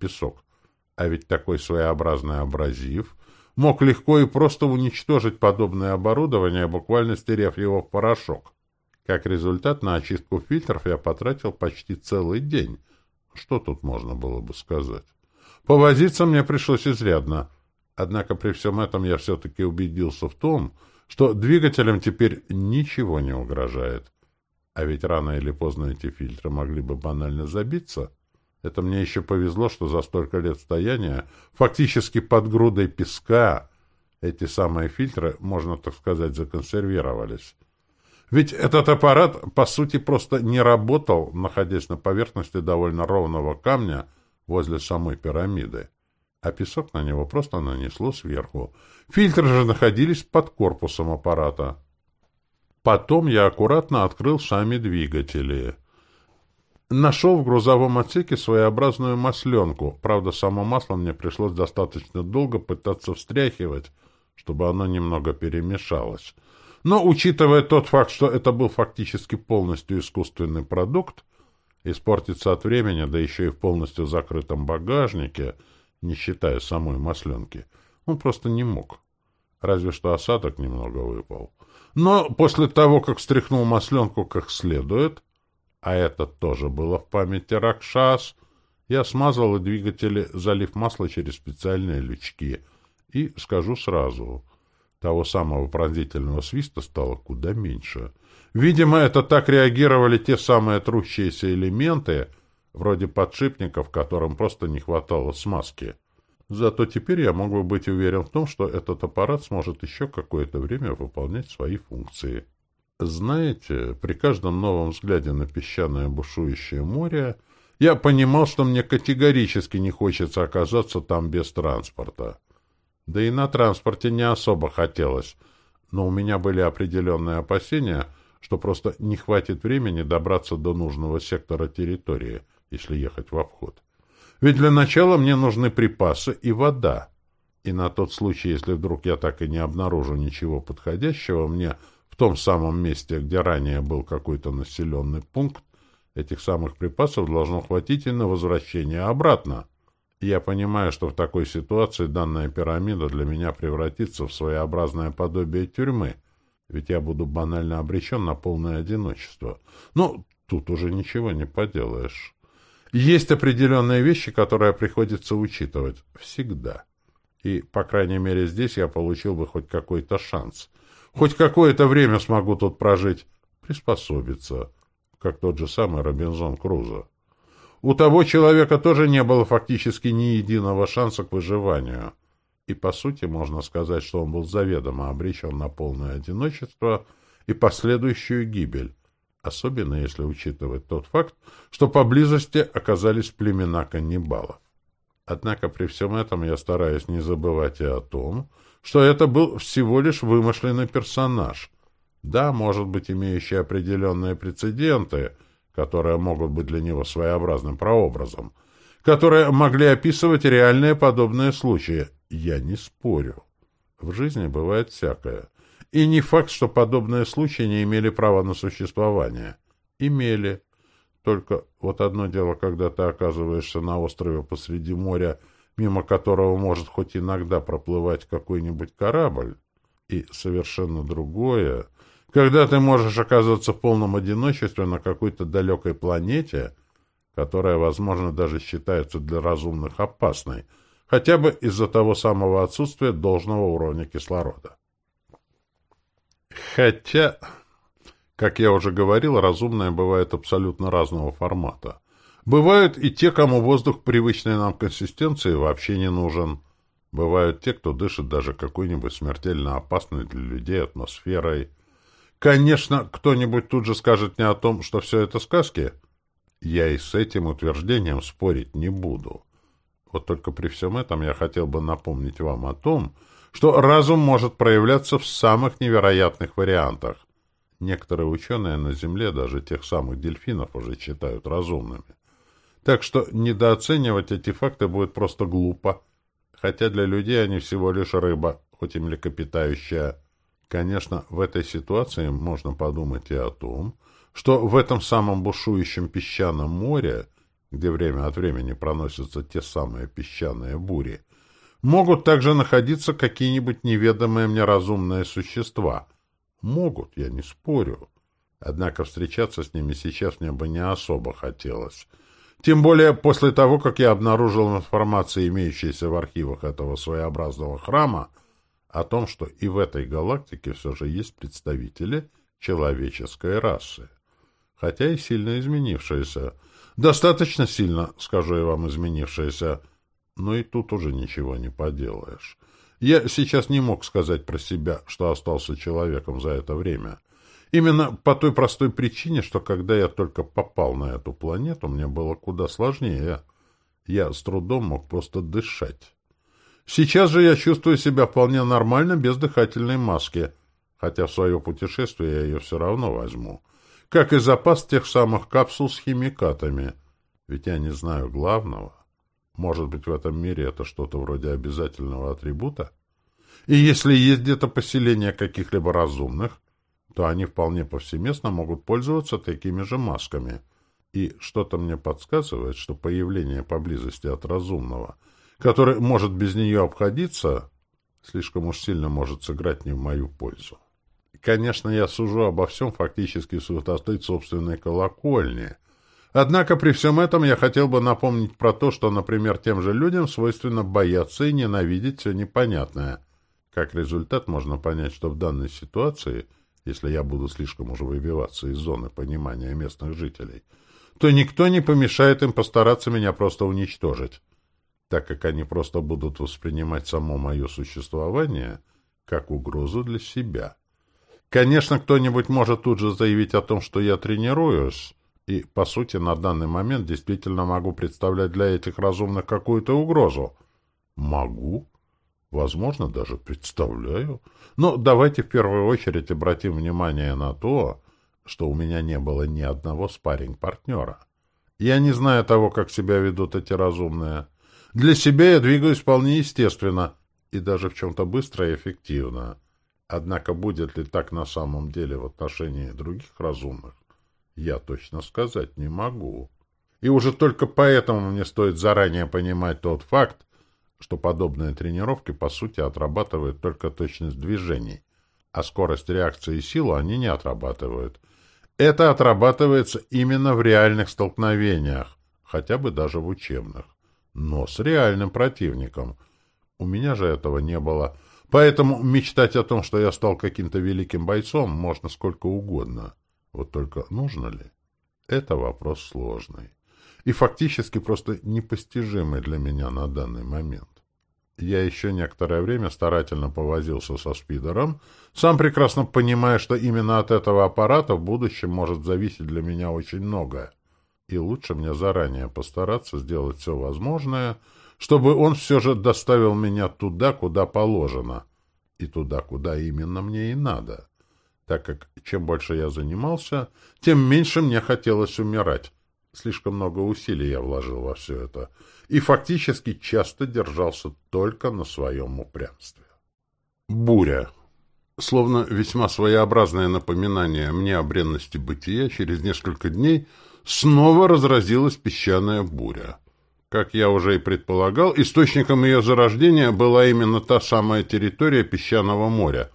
песок. А ведь такой своеобразный абразив мог легко и просто уничтожить подобное оборудование, буквально стерев его в порошок. Как результат, на очистку фильтров я потратил почти целый день. Что тут можно было бы сказать? Повозиться мне пришлось изрядно. Однако при всем этом я все-таки убедился в том, что двигателям теперь ничего не угрожает. А ведь рано или поздно эти фильтры могли бы банально забиться. Это мне еще повезло, что за столько лет стояния, фактически под грудой песка, эти самые фильтры, можно так сказать, законсервировались. Ведь этот аппарат, по сути, просто не работал, находясь на поверхности довольно ровного камня возле самой пирамиды. А песок на него просто нанесло сверху. Фильтры же находились под корпусом аппарата. Потом я аккуратно открыл сами двигатели. Нашел в грузовом отсеке своеобразную масленку. Правда, само масло мне пришлось достаточно долго пытаться встряхивать, чтобы оно немного перемешалось. Но, учитывая тот факт, что это был фактически полностью искусственный продукт, испортиться от времени, да еще и в полностью закрытом багажнике, не считая самой масленки, он просто не мог. Разве что осадок немного выпал. Но после того, как встряхнул масленку как следует, а это тоже было в памяти Ракшас, я смазал двигатели, залив масло через специальные лючки. И скажу сразу, того самого пронзительного свиста стало куда меньше. Видимо, это так реагировали те самые трущиеся элементы, вроде подшипников, которым просто не хватало смазки. Зато теперь я мог бы быть уверен в том, что этот аппарат сможет еще какое-то время выполнять свои функции. Знаете, при каждом новом взгляде на песчаное бушующее море я понимал, что мне категорически не хочется оказаться там без транспорта. Да и на транспорте не особо хотелось, но у меня были определенные опасения, что просто не хватит времени добраться до нужного сектора территории, если ехать в обход. Ведь для начала мне нужны припасы и вода. И на тот случай, если вдруг я так и не обнаружу ничего подходящего мне том самом месте, где ранее был какой-то населенный пункт, этих самых припасов должно хватить и на возвращение обратно. Я понимаю, что в такой ситуации данная пирамида для меня превратится в своеобразное подобие тюрьмы, ведь я буду банально обречен на полное одиночество. Но тут уже ничего не поделаешь. Есть определенные вещи, которые приходится учитывать. Всегда. И, по крайней мере, здесь я получил бы хоть какой-то шанс — Хоть какое-то время смогу тут прожить. Приспособиться. Как тот же самый Робинзон Крузо. У того человека тоже не было фактически ни единого шанса к выживанию. И, по сути, можно сказать, что он был заведомо обречен на полное одиночество и последующую гибель, особенно если учитывать тот факт, что поблизости оказались племена каннибалов. Однако при всем этом я стараюсь не забывать и о том, что это был всего лишь вымышленный персонаж. Да, может быть, имеющий определенные прецеденты, которые могут быть для него своеобразным прообразом, которые могли описывать реальные подобные случаи. Я не спорю. В жизни бывает всякое. И не факт, что подобные случаи не имели права на существование. Имели. Только вот одно дело, когда ты оказываешься на острове посреди моря мимо которого может хоть иногда проплывать какой-нибудь корабль, и совершенно другое, когда ты можешь оказаться в полном одиночестве на какой-то далекой планете, которая, возможно, даже считается для разумных опасной, хотя бы из-за того самого отсутствия должного уровня кислорода. Хотя, как я уже говорил, разумное бывает абсолютно разного формата. Бывают и те, кому воздух привычной нам консистенции вообще не нужен. Бывают те, кто дышит даже какой-нибудь смертельно опасной для людей атмосферой. Конечно, кто-нибудь тут же скажет мне о том, что все это сказки. Я и с этим утверждением спорить не буду. Вот только при всем этом я хотел бы напомнить вам о том, что разум может проявляться в самых невероятных вариантах. Некоторые ученые на Земле даже тех самых дельфинов уже считают разумными. Так что недооценивать эти факты будет просто глупо. Хотя для людей они всего лишь рыба, хоть и млекопитающая. Конечно, в этой ситуации можно подумать и о том, что в этом самом бушующем песчаном море где время от времени проносятся те самые песчаные бури, могут также находиться какие-нибудь неведомые мне разумные существа. Могут, я не спорю. Однако встречаться с ними сейчас мне бы не особо хотелось. Тем более после того, как я обнаружил информацию, имеющуюся в архивах этого своеобразного храма, о том, что и в этой галактике все же есть представители человеческой расы. Хотя и сильно изменившиеся. Достаточно сильно, скажу я вам, изменившиеся. Но и тут уже ничего не поделаешь. Я сейчас не мог сказать про себя, что остался человеком за это время. Именно по той простой причине, что когда я только попал на эту планету, мне было куда сложнее. Я с трудом мог просто дышать. Сейчас же я чувствую себя вполне нормально, без дыхательной маски, хотя в свое путешествие я ее все равно возьму. Как и запас тех самых капсул с химикатами. Ведь я не знаю главного. Может быть, в этом мире это что-то вроде обязательного атрибута? И если есть где-то поселение каких-либо разумных, то они вполне повсеместно могут пользоваться такими же масками. И что-то мне подсказывает, что появление поблизости от разумного, который может без нее обходиться, слишком уж сильно может сыграть не в мою пользу. Конечно, я сужу обо всем фактически с высоты собственной колокольни. Однако при всем этом я хотел бы напомнить про то, что, например, тем же людям свойственно бояться и ненавидеть все непонятное. Как результат можно понять, что в данной ситуации – если я буду слишком уже выбиваться из зоны понимания местных жителей, то никто не помешает им постараться меня просто уничтожить, так как они просто будут воспринимать само мое существование как угрозу для себя. Конечно, кто-нибудь может тут же заявить о том, что я тренируюсь, и, по сути, на данный момент действительно могу представлять для этих разумных какую-то угрозу. Могу. Возможно, даже представляю. Но давайте в первую очередь обратим внимание на то, что у меня не было ни одного спарринг-партнера. Я не знаю того, как себя ведут эти разумные. Для себя я двигаюсь вполне естественно и даже в чем-то быстро и эффективно. Однако будет ли так на самом деле в отношении других разумных, я точно сказать не могу. И уже только поэтому мне стоит заранее понимать тот факт, что подобные тренировки по сути отрабатывают только точность движений, а скорость реакции и силу они не отрабатывают. Это отрабатывается именно в реальных столкновениях, хотя бы даже в учебных, но с реальным противником. У меня же этого не было, поэтому мечтать о том, что я стал каким-то великим бойцом, можно сколько угодно. Вот только нужно ли? Это вопрос сложный и фактически просто непостижимый для меня на данный момент. Я еще некоторое время старательно повозился со спидером, сам прекрасно понимая, что именно от этого аппарата в будущем может зависеть для меня очень многое. И лучше мне заранее постараться сделать все возможное, чтобы он все же доставил меня туда, куда положено, и туда, куда именно мне и надо, так как чем больше я занимался, тем меньше мне хотелось умирать. Слишком много усилий я вложил во все это, и фактически часто держался только на своем упрямстве. Буря. Словно весьма своеобразное напоминание мне о бренности бытия, через несколько дней снова разразилась песчаная буря. Как я уже и предполагал, источником ее зарождения была именно та самая территория песчаного моря.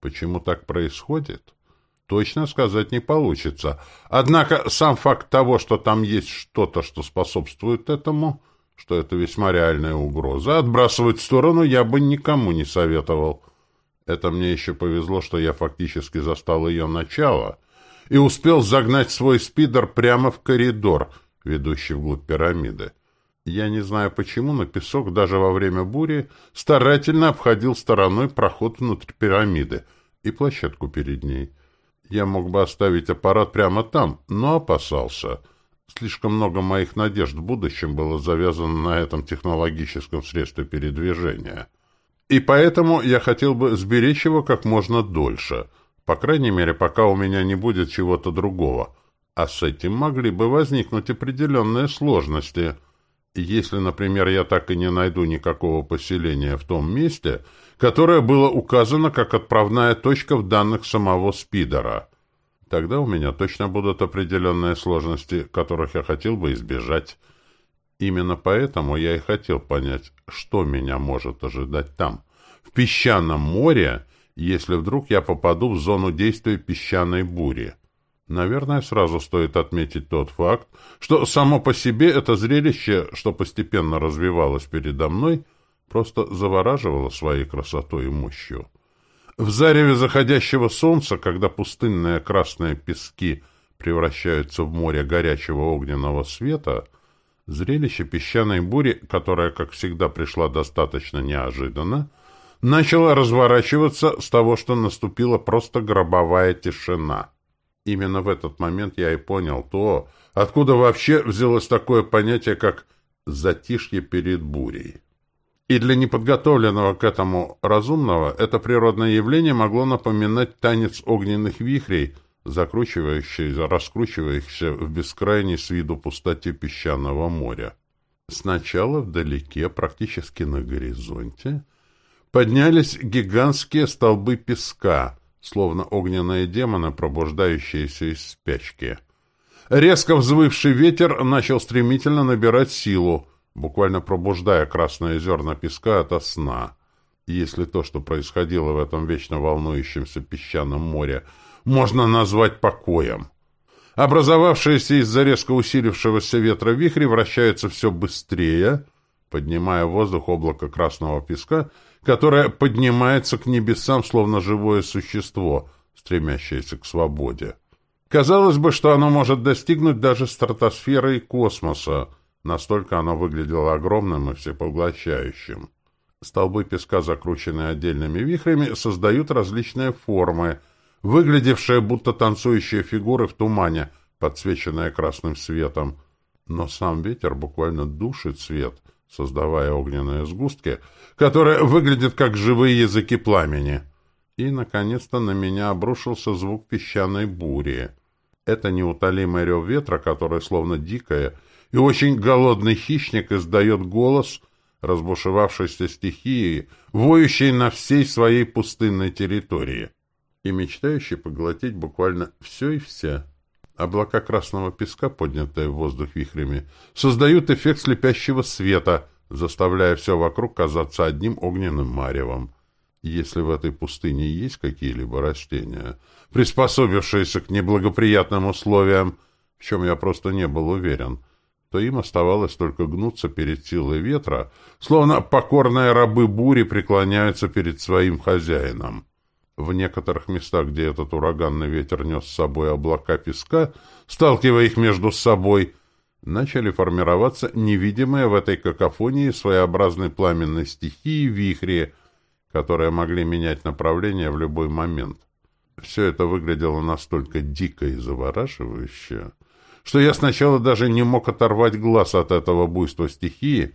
Почему так происходит? Точно сказать не получится. Однако сам факт того, что там есть что-то, что способствует этому, что это весьма реальная угроза, отбрасывать в сторону я бы никому не советовал. Это мне еще повезло, что я фактически застал ее начало и успел загнать свой спидер прямо в коридор, ведущий вглубь пирамиды. Я не знаю почему, но песок даже во время бури старательно обходил стороной проход внутрь пирамиды и площадку перед ней — я мог бы оставить аппарат прямо там, но опасался. Слишком много моих надежд в будущем было завязано на этом технологическом средстве передвижения. И поэтому я хотел бы сберечь его как можно дольше, по крайней мере, пока у меня не будет чего-то другого. А с этим могли бы возникнуть определенные сложности. Если, например, я так и не найду никакого поселения в том месте, которое было указано как отправная точка в данных самого спидера. Тогда у меня точно будут определенные сложности, которых я хотел бы избежать. Именно поэтому я и хотел понять, что меня может ожидать там, в песчаном море, если вдруг я попаду в зону действия песчаной бури. Наверное, сразу стоит отметить тот факт, что само по себе это зрелище, что постепенно развивалось передо мной, просто завораживало своей красотой и мощью. В зареве заходящего солнца, когда пустынные красные пески превращаются в море горячего огненного света, зрелище песчаной бури, которая, как всегда, пришла достаточно неожиданно, начало разворачиваться с того, что наступила просто гробовая тишина. Именно в этот момент я и понял то, откуда вообще взялось такое понятие, как «затишье перед бурей». И для неподготовленного к этому разумного это природное явление могло напоминать танец огненных вихрей, закручивающийся, раскручивающийся в бескрайней с виду пустоте песчаного моря. Сначала вдалеке, практически на горизонте, поднялись гигантские столбы песка, словно огненные демоны, пробуждающиеся из спячки. Резко взвывший ветер начал стремительно набирать силу, буквально пробуждая красные зерна песка ото сна. Если то, что происходило в этом вечно волнующемся песчаном море, можно назвать покоем. Образовавшиеся из-за резко усилившегося ветра вихри вращаются все быстрее, поднимая в воздух облако красного песка, которое поднимается к небесам, словно живое существо, стремящееся к свободе. Казалось бы, что оно может достигнуть даже стратосферы и космоса, Настолько оно выглядело огромным и всепоглощающим. Столбы песка, закрученные отдельными вихрями, создают различные формы, выглядевшие будто танцующие фигуры в тумане, подсвеченные красным светом. Но сам ветер буквально душит свет, создавая огненные сгустки, которые выглядят как живые языки пламени. И, наконец-то, на меня обрушился звук песчаной бури. Это неутолимый рев ветра, который, словно дикое, и очень голодный хищник издает голос разбушевавшейся стихии, воющей на всей своей пустынной территории и мечтающий поглотить буквально все и вся. Облака красного песка, поднятые в воздух вихрями, создают эффект слепящего света, заставляя все вокруг казаться одним огненным маревом. Если в этой пустыне есть какие-либо растения, приспособившиеся к неблагоприятным условиям, в чем я просто не был уверен, то им оставалось только гнуться перед силой ветра, словно покорные рабы бури преклоняются перед своим хозяином. В некоторых местах, где этот ураганный ветер нес с собой облака песка, сталкивая их между собой, начали формироваться невидимые в этой какофонии своеобразной пламенной стихии вихри, которые могли менять направление в любой момент. Все это выглядело настолько дико и завораживающе, что я сначала даже не мог оторвать глаз от этого буйства стихии,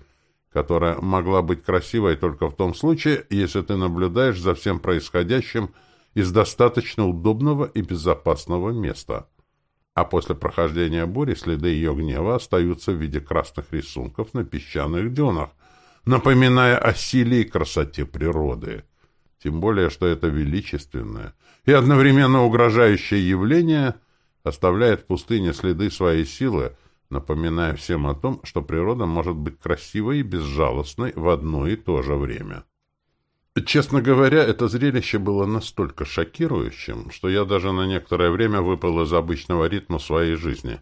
которая могла быть красивой только в том случае, если ты наблюдаешь за всем происходящим из достаточно удобного и безопасного места. А после прохождения бури следы ее гнева остаются в виде красных рисунков на песчаных дюнах, напоминая о силе и красоте природы. Тем более, что это величественное и одновременно угрожающее явление – оставляет в пустыне следы своей силы, напоминая всем о том, что природа может быть красивой и безжалостной в одно и то же время. Честно говоря, это зрелище было настолько шокирующим, что я даже на некоторое время выпал из обычного ритма своей жизни,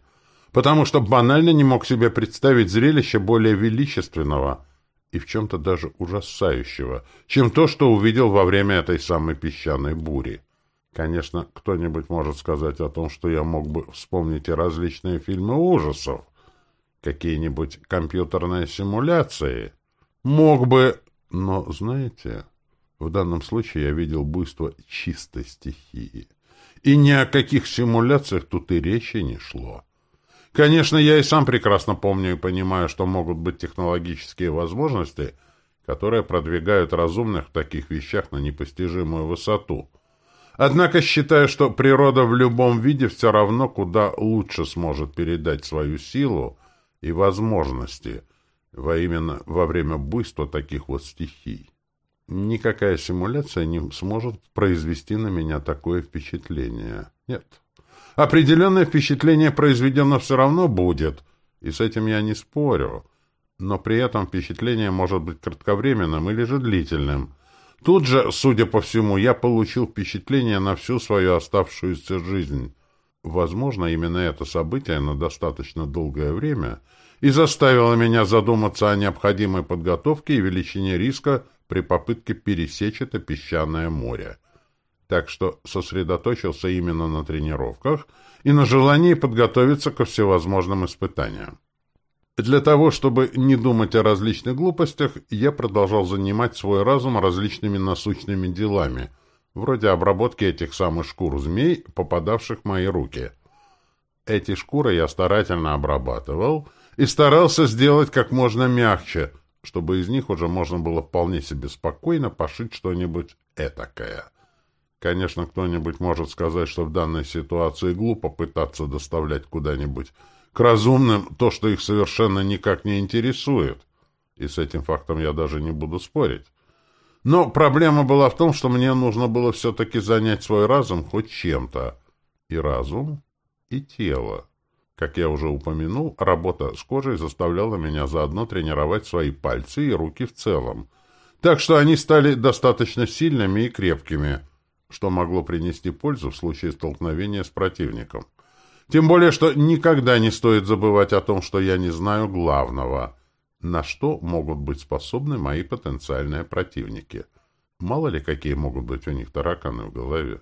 потому что банально не мог себе представить зрелище более величественного и в чем-то даже ужасающего, чем то, что увидел во время этой самой песчаной бури. Конечно, кто-нибудь может сказать о том, что я мог бы вспомнить и различные фильмы ужасов, какие-нибудь компьютерные симуляции. Мог бы, но, знаете, в данном случае я видел буйство чистой стихии. И ни о каких симуляциях тут и речи не шло. Конечно, я и сам прекрасно помню и понимаю, что могут быть технологические возможности, которые продвигают разумных в таких вещах на непостижимую высоту. Однако считаю, что природа в любом виде все равно куда лучше сможет передать свою силу и возможности во именно во время буйства таких вот стихий. Никакая симуляция не сможет произвести на меня такое впечатление. Нет. Определенное впечатление произведено все равно будет, и с этим я не спорю. но при этом впечатление может быть кратковременным или же длительным. Тут же, судя по всему, я получил впечатление на всю свою оставшуюся жизнь. Возможно, именно это событие на достаточно долгое время и заставило меня задуматься о необходимой подготовке и величине риска при попытке пересечь это песчаное море. Так что сосредоточился именно на тренировках и на желании подготовиться ко всевозможным испытаниям. Для того, чтобы не думать о различных глупостях, я продолжал занимать свой разум различными насущными делами, вроде обработки этих самых шкур змей, попадавших в мои руки. Эти шкуры я старательно обрабатывал и старался сделать как можно мягче, чтобы из них уже можно было вполне себе спокойно пошить что-нибудь этакое. Конечно, кто-нибудь может сказать, что в данной ситуации глупо пытаться доставлять куда-нибудь к разумным то, что их совершенно никак не интересует. И с этим фактом я даже не буду спорить. Но проблема была в том, что мне нужно было все-таки занять свой разум хоть чем-то. И разум, и тело. Как я уже упомянул, работа с кожей заставляла меня заодно тренировать свои пальцы и руки в целом. Так что они стали достаточно сильными и крепкими, что могло принести пользу в случае столкновения с противником. Тем более, что никогда не стоит забывать о том, что я не знаю главного, на что могут быть способны мои потенциальные противники. Мало ли, какие могут быть у них тараканы в голове.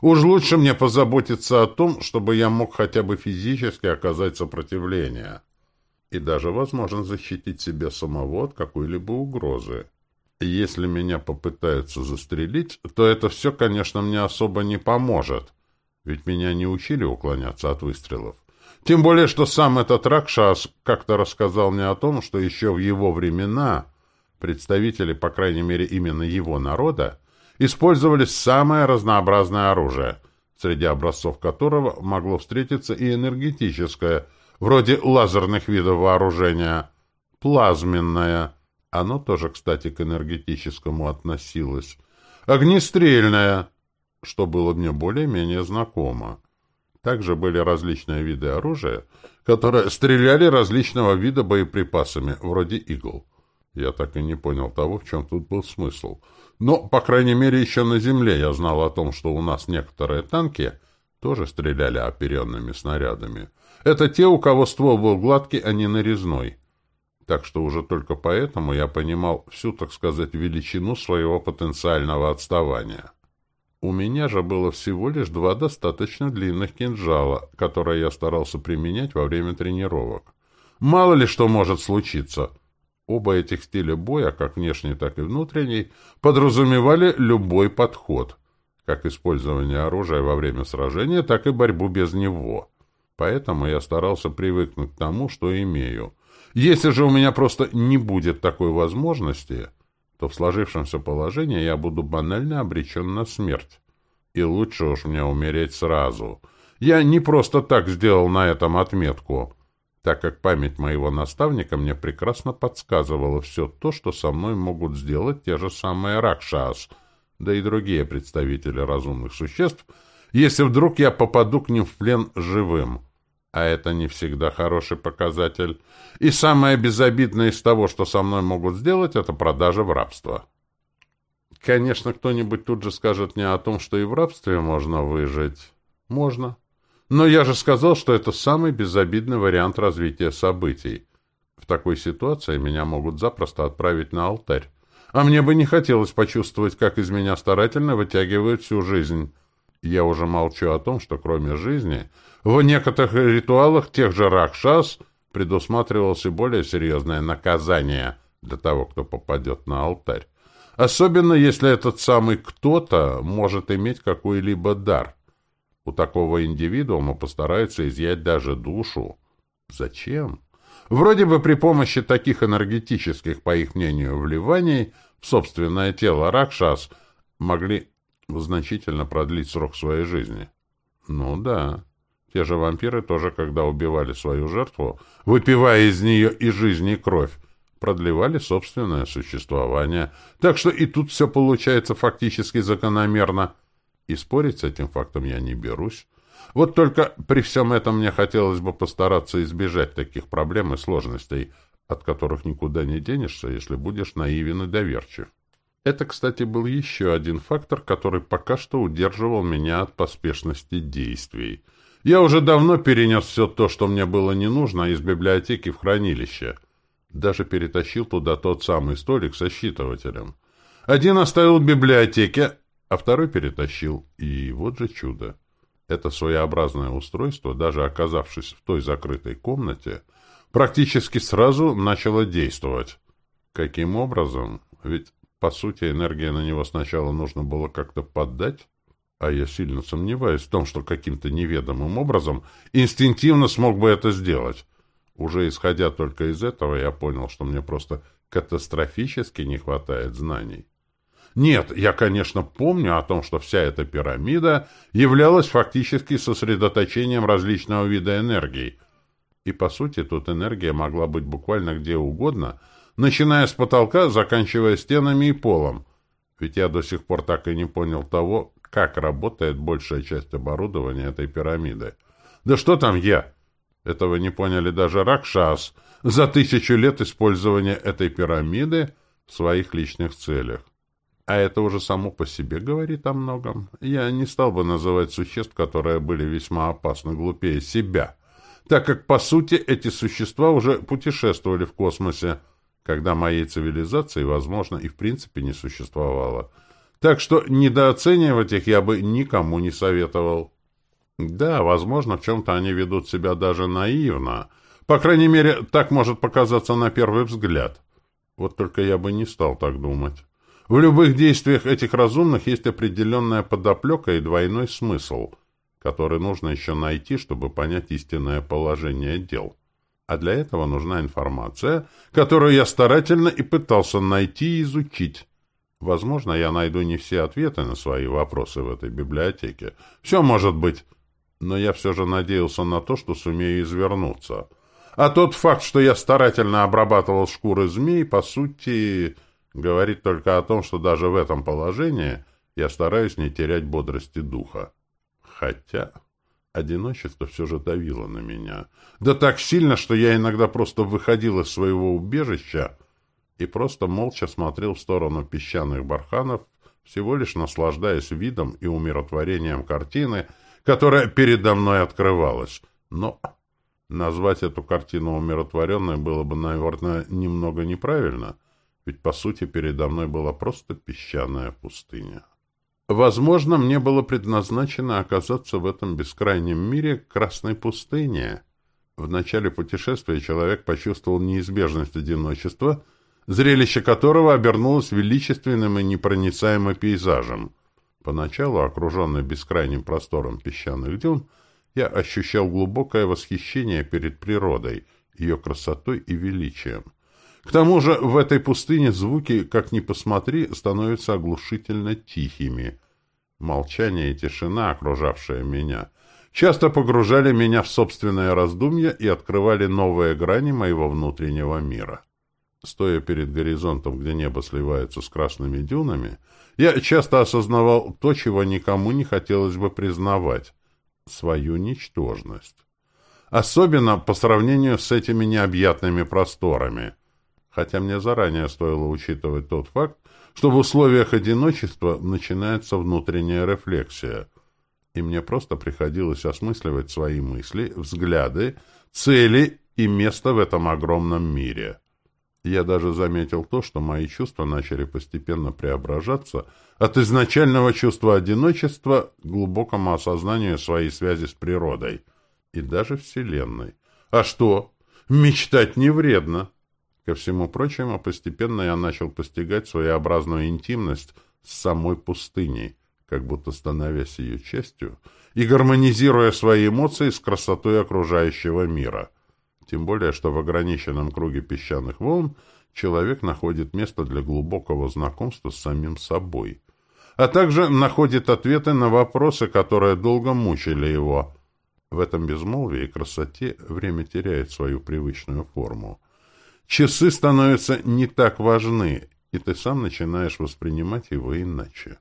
Уж лучше мне позаботиться о том, чтобы я мог хотя бы физически оказать сопротивление и даже, возможно, защитить себя самого от какой-либо угрозы. Если меня попытаются застрелить, то это все, конечно, мне особо не поможет, ведь меня не учили уклоняться от выстрелов. Тем более, что сам этот Ракшас как-то рассказал мне о том, что еще в его времена представители, по крайней мере, именно его народа, использовали самое разнообразное оружие, среди образцов которого могло встретиться и энергетическое, вроде лазерных видов вооружения, плазменное, оно тоже, кстати, к энергетическому относилось, огнестрельное, что было мне более-менее знакомо. Также были различные виды оружия, которые стреляли различного вида боеприпасами, вроде игл. Я так и не понял того, в чем тут был смысл. Но, по крайней мере, еще на земле я знал о том, что у нас некоторые танки тоже стреляли оперенными снарядами. Это те, у кого ствол был гладкий, а не нарезной. Так что уже только поэтому я понимал всю, так сказать, величину своего потенциального отставания. У меня же было всего лишь два достаточно длинных кинжала, которые я старался применять во время тренировок. Мало ли что может случиться. Оба этих стиля боя, как внешний, так и внутренний, подразумевали любой подход, как использование оружия во время сражения, так и борьбу без него. Поэтому я старался привыкнуть к тому, что имею. Если же у меня просто не будет такой возможности, то в сложившемся положении я буду банально обречен на смерть. И лучше уж мне умереть сразу. Я не просто так сделал на этом отметку, так как память моего наставника мне прекрасно подсказывала все то, что со мной могут сделать те же самые Ракшас, да и другие представители разумных существ, если вдруг я попаду к ним в плен живым. А это не всегда хороший показатель. И самое безобидное из того, что со мной могут сделать, это продажа в рабство. Конечно, кто-нибудь тут же скажет мне о том, что и в рабстве можно выжить. Можно. Но я же сказал, что это самый безобидный вариант развития событий. В такой ситуации меня могут запросто отправить на алтарь. А мне бы не хотелось почувствовать, как из меня старательно вытягивают всю жизнь. Я уже молчу о том, что кроме жизни, в некоторых ритуалах тех же Ракшас предусматривалось и более серьезное наказание для того, кто попадет на алтарь. Особенно, если этот самый кто-то может иметь какой-либо дар. У такого индивидуума постараются изъять даже душу. Зачем? Вроде бы при помощи таких энергетических, по их мнению, вливаний в собственное тело Ракшас могли значительно продлить срок своей жизни. Ну да. Те же вампиры тоже, когда убивали свою жертву, выпивая из нее и жизнь, и кровь, продлевали собственное существование. Так что и тут все получается фактически закономерно. И спорить с этим фактом я не берусь. Вот только при всем этом мне хотелось бы постараться избежать таких проблем и сложностей, от которых никуда не денешься, если будешь наивен и доверчив. Это, кстати, был еще один фактор, который пока что удерживал меня от поспешности действий. Я уже давно перенес все то, что мне было не нужно, из библиотеки в хранилище. Даже перетащил туда тот самый столик со считывателем. Один оставил в библиотеке, а второй перетащил. И вот же чудо. Это своеобразное устройство, даже оказавшись в той закрытой комнате, практически сразу начало действовать. Каким образом? Ведь, по сути, энергия на него сначала нужно было как-то поддать, а я сильно сомневаюсь в том, что каким-то неведомым образом инстинктивно смог бы это сделать. Уже исходя только из этого, я понял, что мне просто катастрофически не хватает знаний. Нет, я, конечно, помню о том, что вся эта пирамида являлась фактически сосредоточением различного вида энергии. И, по сути, тут энергия могла быть буквально где угодно, начиная с потолка, заканчивая стенами и полом. Ведь я до сих пор так и не понял того, как работает большая часть оборудования этой пирамиды. Да что там я? Этого не поняли даже Ракшас за тысячу лет использования этой пирамиды в своих личных целях. А это уже само по себе говорит о многом. Я не стал бы называть существ, которые были весьма опасны, глупее себя, так как, по сути, эти существа уже путешествовали в космосе, когда моей цивилизации, возможно, и в принципе не существовало. Так что недооценивать их я бы никому не советовал. Да, возможно, в чем-то они ведут себя даже наивно. По крайней мере, так может показаться на первый взгляд. Вот только я бы не стал так думать. В любых действиях этих разумных есть определенная подоплека и двойной смысл, который нужно еще найти, чтобы понять истинное положение дел. А для этого нужна информация, которую я старательно и пытался найти и изучить. Возможно, я найду не все ответы на свои вопросы в этой библиотеке. Все может быть. Но я все же надеялся на то, что сумею извернуться. А тот факт, что я старательно обрабатывал шкуры змей, по сути Говорит только о том, что даже в этом положении я стараюсь не терять бодрости духа. Хотя одиночество все же давило на меня. Да так сильно, что я иногда просто выходил из своего убежища и просто молча смотрел в сторону песчаных барханов, всего лишь наслаждаясь видом и умиротворением картины, которая передо мной открывалась. Но назвать эту картину умиротворенной было бы, наверное, немного неправильно — ведь, по сути, передо мной была просто песчаная пустыня. Возможно, мне было предназначено оказаться в этом бескрайнем мире красной пустыне. В начале путешествия человек почувствовал неизбежность одиночества, зрелище которого обернулось величественным и непроницаемым пейзажем. Поначалу, окруженный бескрайним простором песчаных дюн, я ощущал глубокое восхищение перед природой, ее красотой и величием. К тому же в этой пустыне звуки, как ни посмотри, становятся оглушительно тихими. Молчание и тишина, окружавшая меня, часто погружали меня в собственное раздумье и открывали новые грани моего внутреннего мира. Стоя перед горизонтом, где небо сливается с красными дюнами, я часто осознавал то, чего никому не хотелось бы признавать — свою ничтожность. Особенно по сравнению с этими необъятными просторами — хотя мне заранее стоило учитывать тот факт, что в условиях одиночества начинается внутренняя рефлексия, и мне просто приходилось осмысливать свои мысли, взгляды, цели и место в этом огромном мире. Я даже заметил то, что мои чувства начали постепенно преображаться от изначального чувства одиночества к глубокому осознанию своей связи с природой и даже Вселенной. А что? Мечтать не вредно. Ко всему прочему, постепенно я начал постигать своеобразную интимность с самой пустыней, как будто становясь ее частью и гармонизируя свои эмоции с красотой окружающего мира. Тем более, что в ограниченном круге песчаных волн человек находит место для глубокого знакомства с самим собой, а также находит ответы на вопросы, которые долго мучили его. В этом безмолвии и красоте время теряет свою привычную форму. Часы становятся не так важны, и ты сам начинаешь воспринимать его иначе.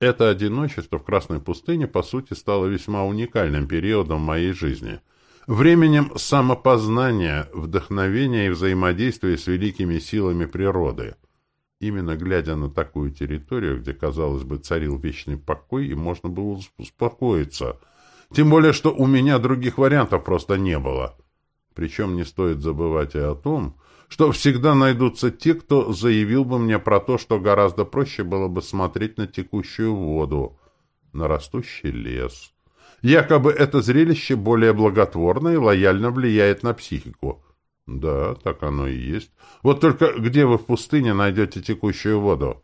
Это одиночество в Красной пустыне, по сути, стало весьма уникальным периодом моей жизни. временем самопознания, вдохновения и взаимодействия с великими силами природы. Именно глядя на такую территорию, где, казалось бы, царил вечный покой, и можно было успокоиться. Тем более, что у меня других вариантов просто не было. Причем не стоит забывать и о том, что всегда найдутся те, кто заявил бы мне про то, что гораздо проще было бы смотреть на текущую воду, на растущий лес. Якобы это зрелище более благотворно и лояльно влияет на психику. Да, так оно и есть. Вот только где вы в пустыне найдете текущую воду?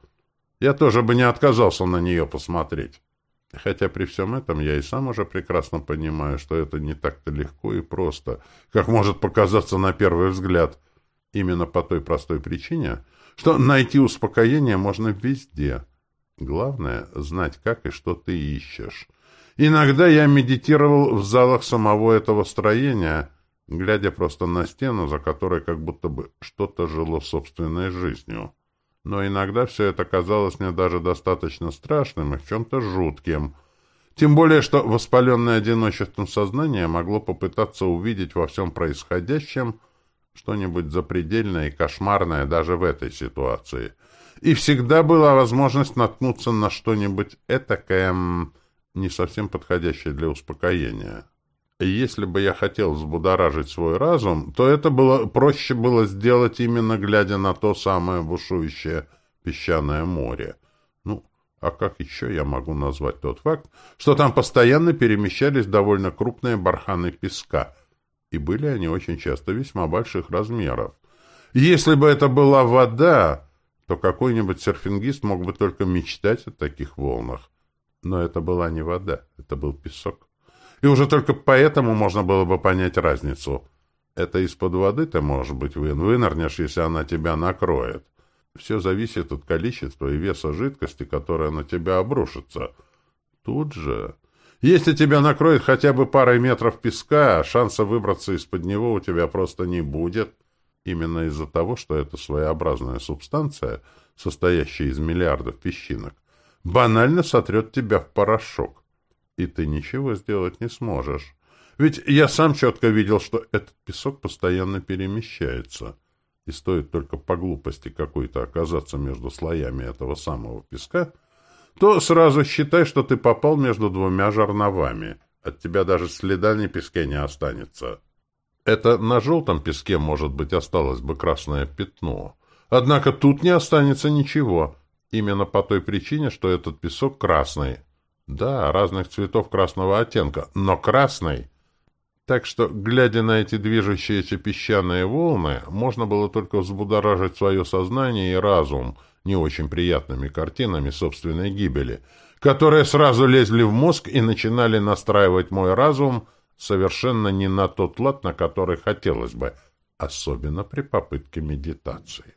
Я тоже бы не отказался на нее посмотреть. Хотя при всем этом я и сам уже прекрасно понимаю, что это не так-то легко и просто, как может показаться на первый взгляд. Именно по той простой причине, что найти успокоение можно везде. Главное — знать, как и что ты ищешь. Иногда я медитировал в залах самого этого строения, глядя просто на стену, за которой как будто бы что-то жило собственной жизнью. Но иногда все это казалось мне даже достаточно страшным и в чем-то жутким. Тем более, что воспаленное одиночеством сознание могло попытаться увидеть во всем происходящем что-нибудь запредельное и кошмарное даже в этой ситуации. И всегда была возможность наткнуться на что-нибудь этакое, не совсем подходящее для успокоения. Если бы я хотел взбудоражить свой разум, то это было проще было сделать именно глядя на то самое бушующее песчаное море. Ну, а как еще я могу назвать тот факт, что там постоянно перемещались довольно крупные барханы песка — и были они очень часто весьма больших размеров. Если бы это была вода, то какой-нибудь серфингист мог бы только мечтать о таких волнах. Но это была не вода, это был песок. И уже только поэтому можно было бы понять разницу. Это из-под воды ты, может быть, вынырнешь, если она тебя накроет. Все зависит от количества и веса жидкости, которая на тебя обрушится. Тут же если тебя накроет хотя бы парой метров песка, шанса выбраться из-под него у тебя просто не будет. Именно из-за того, что это своеобразная субстанция, состоящая из миллиардов песчинок, банально сотрет тебя в порошок. И ты ничего сделать не сможешь. Ведь я сам четко видел, что этот песок постоянно перемещается. И стоит только по глупости какой-то оказаться между слоями этого самого песка — то сразу считай, что ты попал между двумя жерновами. От тебя даже следа на песке не останется. Это на желтом песке, может быть, осталось бы красное пятно. Однако тут не останется ничего. Именно по той причине, что этот песок красный. Да, разных цветов красного оттенка, но красный. Так что, глядя на эти движущиеся песчаные волны, можно было только взбудоражить свое сознание и разум — не очень приятными картинами собственной гибели, которые сразу лезли в мозг и начинали настраивать мой разум совершенно не на тот лад, на который хотелось бы, особенно при попытке медитации.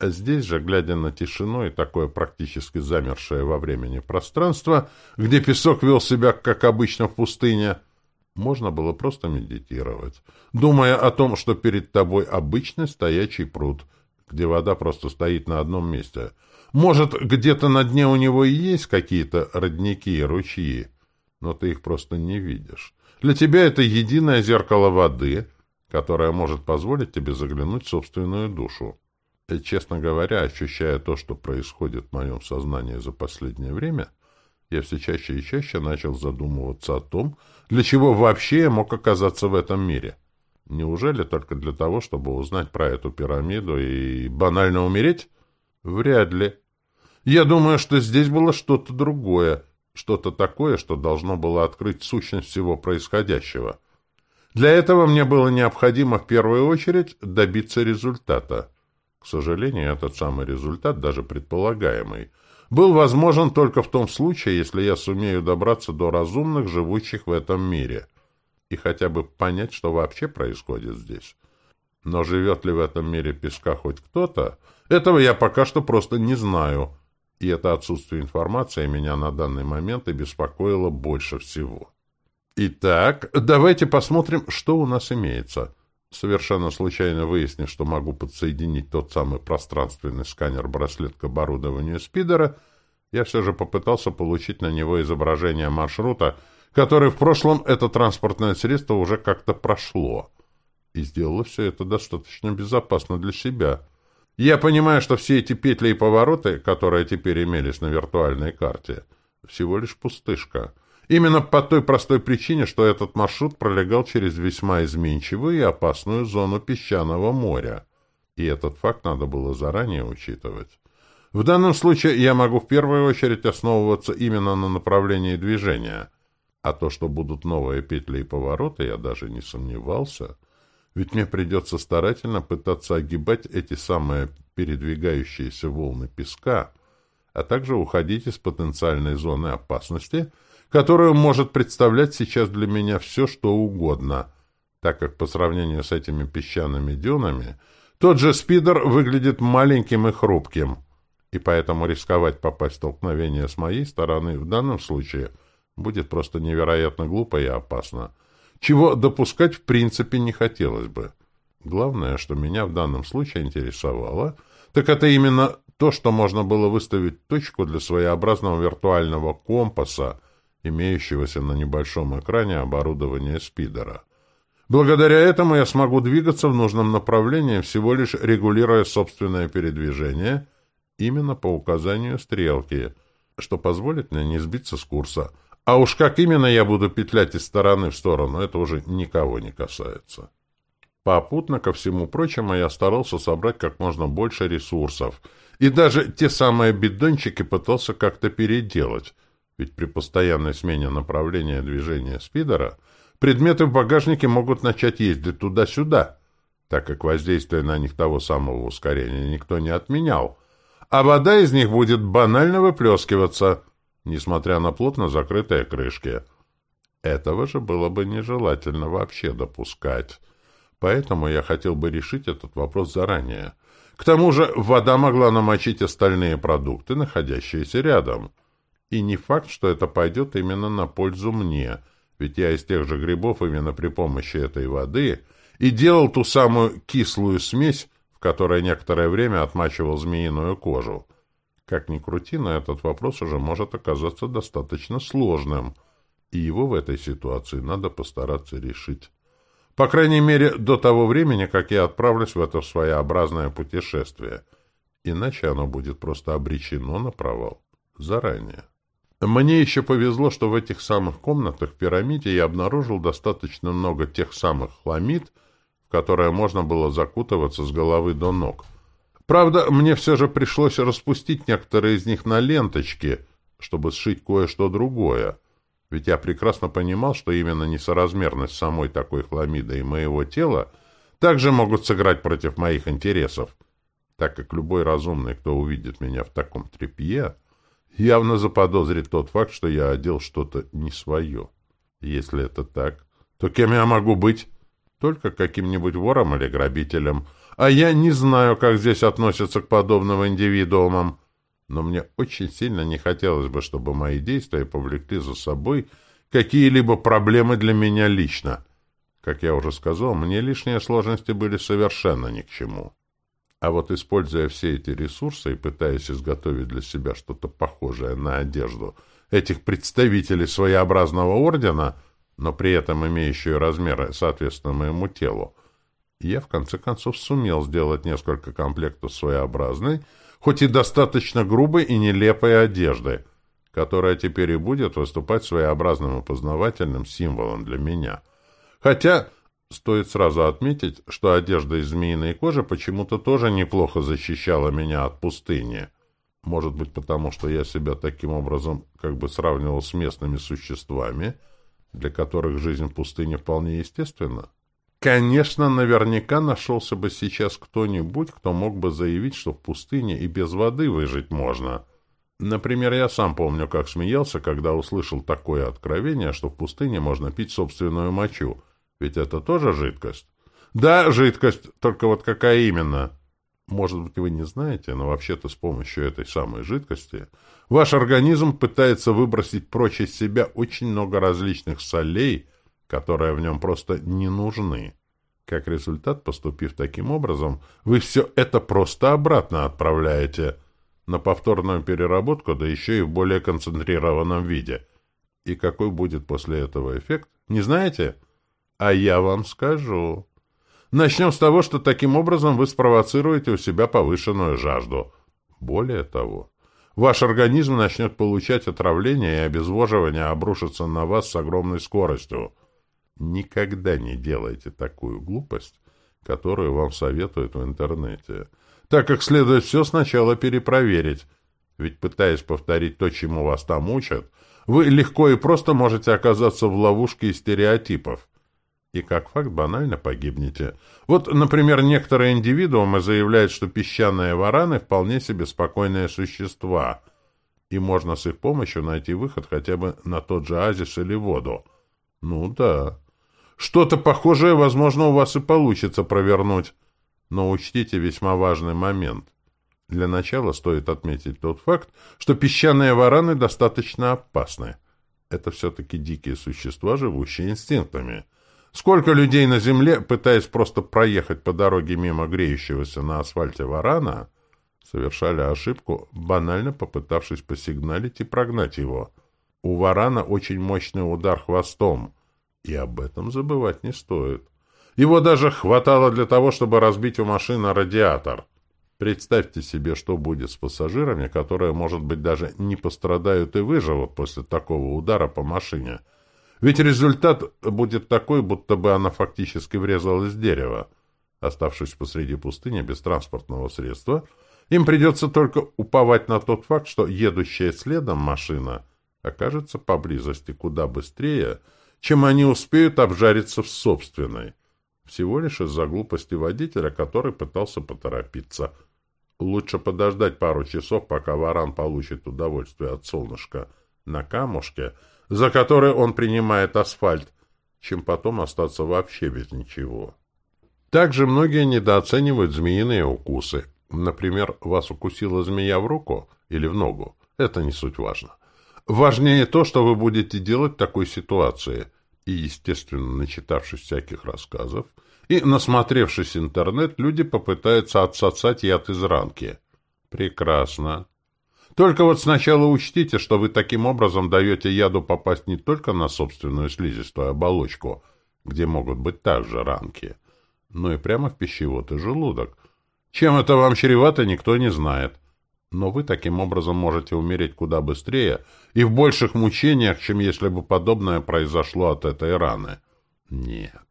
Здесь же, глядя на тишину и такое практически замершее во времени пространство, где песок вел себя, как обычно, в пустыне, можно было просто медитировать, думая о том, что перед тобой обычный стоячий пруд — где вода просто стоит на одном месте. Может, где-то на дне у него и есть какие-то родники и ручьи, но ты их просто не видишь. Для тебя это единое зеркало воды, которое может позволить тебе заглянуть в собственную душу. И, честно говоря, ощущая то, что происходит в моем сознании за последнее время, я все чаще и чаще начал задумываться о том, для чего вообще я мог оказаться в этом мире — Неужели только для того, чтобы узнать про эту пирамиду и банально умереть? Вряд ли. Я думаю, что здесь было что-то другое, что-то такое, что должно было открыть сущность всего происходящего. Для этого мне было необходимо в первую очередь добиться результата. К сожалению, этот самый результат, даже предполагаемый, был возможен только в том случае, если я сумею добраться до разумных, живущих в этом мире — и хотя бы понять, что вообще происходит здесь. Но живет ли в этом мире песка хоть кто-то, этого я пока что просто не знаю, и это отсутствие информации меня на данный момент и беспокоило больше всего. Итак, давайте посмотрим, что у нас имеется. Совершенно случайно выяснив, что могу подсоединить тот самый пространственный сканер-браслет к оборудованию спидера, я все же попытался получить на него изображение маршрута, который в прошлом это транспортное средство уже как-то прошло. И сделала все это достаточно безопасно для себя. Я понимаю, что все эти петли и повороты, которые теперь имелись на виртуальной карте, всего лишь пустышка. Именно по той простой причине, что этот маршрут пролегал через весьма изменчивую и опасную зону песчаного моря. И этот факт надо было заранее учитывать. В данном случае я могу в первую очередь основываться именно на направлении движения. А то, что будут новые петли и повороты, я даже не сомневался. Ведь мне придется старательно пытаться огибать эти самые передвигающиеся волны песка, а также уходить из потенциальной зоны опасности, которую может представлять сейчас для меня все, что угодно, так как по сравнению с этими песчаными дюнами тот же спидер выглядит маленьким и хрупким, и поэтому рисковать попасть в столкновение с моей стороны в данном случае будет просто невероятно глупо и опасно — чего допускать в принципе не хотелось бы. Главное, что меня в данном случае интересовало, так это именно то, что можно было выставить точку для своеобразного виртуального компаса, имеющегося на небольшом экране оборудования спидера. Благодаря этому я смогу двигаться в нужном направлении, всего лишь регулируя собственное передвижение именно по указанию стрелки, что позволит мне не сбиться с курса – а уж как именно я буду петлять из стороны в сторону, это уже никого не касается. Попутно ко всему прочему я старался собрать как можно больше ресурсов. И даже те самые бидончики пытался как-то переделать. Ведь при постоянной смене направления движения спидера предметы в багажнике могут начать ездить туда-сюда, так как воздействие на них того самого ускорения никто не отменял. А вода из них будет банально выплескиваться – несмотря на плотно закрытые крышки. Этого же было бы нежелательно вообще допускать. Поэтому я хотел бы решить этот вопрос заранее. К тому же вода могла намочить остальные продукты, находящиеся рядом. И не факт, что это пойдет именно на пользу мне, ведь я из тех же грибов именно при помощи этой воды и делал ту самую кислую смесь, в которой некоторое время отмачивал змеиную кожу. Как ни крути, но этот вопрос уже может оказаться достаточно сложным, и его в этой ситуации надо постараться решить. По крайней мере, до того времени, как я отправлюсь в это своеобразное путешествие. Иначе оно будет просто обречено на провал. Заранее. Мне еще повезло, что в этих самых комнатах в пирамиде я обнаружил достаточно много тех самых хламид, в которые можно было закутываться с головы до ног — Правда, мне все же пришлось распустить некоторые из них на ленточки, чтобы сшить кое-что другое. Ведь я прекрасно понимал, что именно несоразмерность самой такой хламиды и моего тела также могут сыграть против моих интересов, так как любой разумный, кто увидит меня в таком тряпье, явно заподозрит тот факт, что я одел что-то не свое. Если это так, то кем я могу быть? Только каким-нибудь вором или грабителем — а я не знаю, как здесь относятся к подобным индивидуумам. Но мне очень сильно не хотелось бы, чтобы мои действия повлекли за собой какие-либо проблемы для меня лично. Как я уже сказал, мне лишние сложности были совершенно ни к чему. А вот используя все эти ресурсы и пытаясь изготовить для себя что-то похожее на одежду этих представителей своеобразного ордена, но при этом имеющие размеры, соответственно, моему телу, я, в конце концов, сумел сделать несколько комплектов своеобразной, хоть и достаточно грубой и нелепой одежды, которая теперь и будет выступать своеобразным опознавательным символом для меня. Хотя стоит сразу отметить, что одежда из змеиной кожи почему-то тоже неплохо защищала меня от пустыни. Может быть, потому что я себя таким образом как бы сравнивал с местными существами, для которых жизнь в пустыне вполне естественна? Конечно, наверняка нашелся бы сейчас кто-нибудь, кто мог бы заявить, что в пустыне и без воды выжить можно. Например, я сам помню, как смеялся, когда услышал такое откровение, что в пустыне можно пить собственную мочу. Ведь это тоже жидкость. Да, жидкость, только вот какая именно? Может быть, вы не знаете, но вообще-то с помощью этой самой жидкости ваш организм пытается выбросить прочь из себя очень много различных солей, которые в нем просто не нужны. Как результат, поступив таким образом, вы все это просто обратно отправляете на повторную переработку, да еще и в более концентрированном виде. И какой будет после этого эффект? Не знаете? А я вам скажу. Начнем с того, что таким образом вы спровоцируете у себя повышенную жажду. Более того, ваш организм начнет получать отравление и обезвоживание обрушится на вас с огромной скоростью. Никогда не делайте такую глупость, которую вам советуют в интернете, так как следует все сначала перепроверить, ведь пытаясь повторить то, чему вас там учат, вы легко и просто можете оказаться в ловушке стереотипов. И как факт банально погибнете. Вот, например, некоторые индивидуумы заявляют, что песчаные вараны вполне себе спокойные существа, и можно с их помощью найти выход хотя бы на тот же азис или воду. Ну да. Что-то похожее, возможно, у вас и получится провернуть. Но учтите весьма важный момент. Для начала стоит отметить тот факт, что песчаные вараны достаточно опасны. Это все-таки дикие существа, живущие инстинктами. Сколько людей на земле, пытаясь просто проехать по дороге мимо греющегося на асфальте варана, совершали ошибку, банально попытавшись посигналить и прогнать его. У варана очень мощный удар хвостом, и об этом забывать не стоит. Его даже хватало для того, чтобы разбить у машины радиатор. Представьте себе, что будет с пассажирами, которые, может быть, даже не пострадают и выживут после такого удара по машине. Ведь результат будет такой, будто бы она фактически врезалась в дерево. Оставшись посреди пустыни без транспортного средства, им придется только уповать на тот факт, что едущая следом машина окажется поблизости куда быстрее, чем они успеют обжариться в собственной. Всего лишь из-за глупости водителя, который пытался поторопиться. Лучше подождать пару часов, пока варан получит удовольствие от солнышка на камушке, за который он принимает асфальт, чем потом остаться вообще без ничего. Также многие недооценивают змеиные укусы. Например, вас укусила змея в руку или в ногу. Это не суть важно. Важнее то, что вы будете делать в такой ситуации и, естественно, начитавшись всяких рассказов, и, насмотревшись интернет, люди попытаются отсосать яд из ранки. Прекрасно. Только вот сначала учтите, что вы таким образом даете яду попасть не только на собственную слизистую оболочку, где могут быть также ранки, но и прямо в пищевод и желудок. Чем это вам чревато, никто не знает. Но вы таким образом можете умереть куда быстрее и в больших мучениях, чем если бы подобное произошло от этой раны. Нет,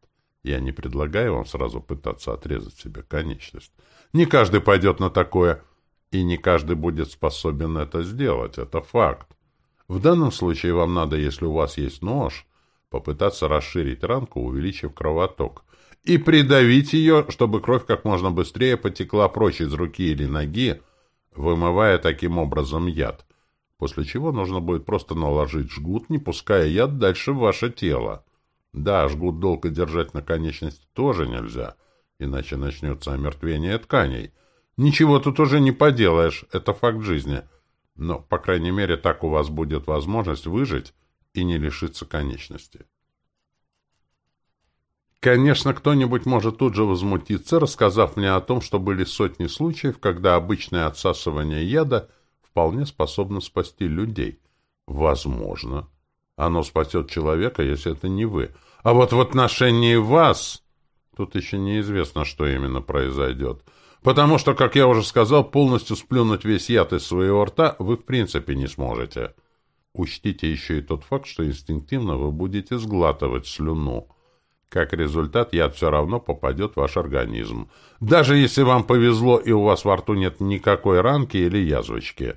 я не предлагаю вам сразу пытаться отрезать себе конечность. Не каждый пойдет на такое, и не каждый будет способен это сделать, это факт. В данном случае вам надо, если у вас есть нож, попытаться расширить ранку, увеличив кровоток, и придавить ее, чтобы кровь как можно быстрее потекла прочь из руки или ноги, вымывая таким образом яд, после чего нужно будет просто наложить жгут, не пуская яд дальше в ваше тело. Да, жгут долго держать на конечности тоже нельзя, иначе начнется омертвение тканей. Ничего тут уже не поделаешь, это факт жизни. Но, по крайней мере, так у вас будет возможность выжить и не лишиться конечности. Конечно, кто-нибудь может тут же возмутиться, рассказав мне о том, что были сотни случаев, когда обычное отсасывание яда вполне способно спасти людей. Возможно. Оно спасет человека, если это не вы. А вот в отношении вас... Тут еще неизвестно, что именно произойдет. Потому что, как я уже сказал, полностью сплюнуть весь яд из своего рта вы в принципе не сможете. Учтите еще и тот факт, что инстинктивно вы будете сглатывать слюну. Как результат, яд все равно попадет в ваш организм. Даже если вам повезло и у вас во рту нет никакой ранки или язвочки.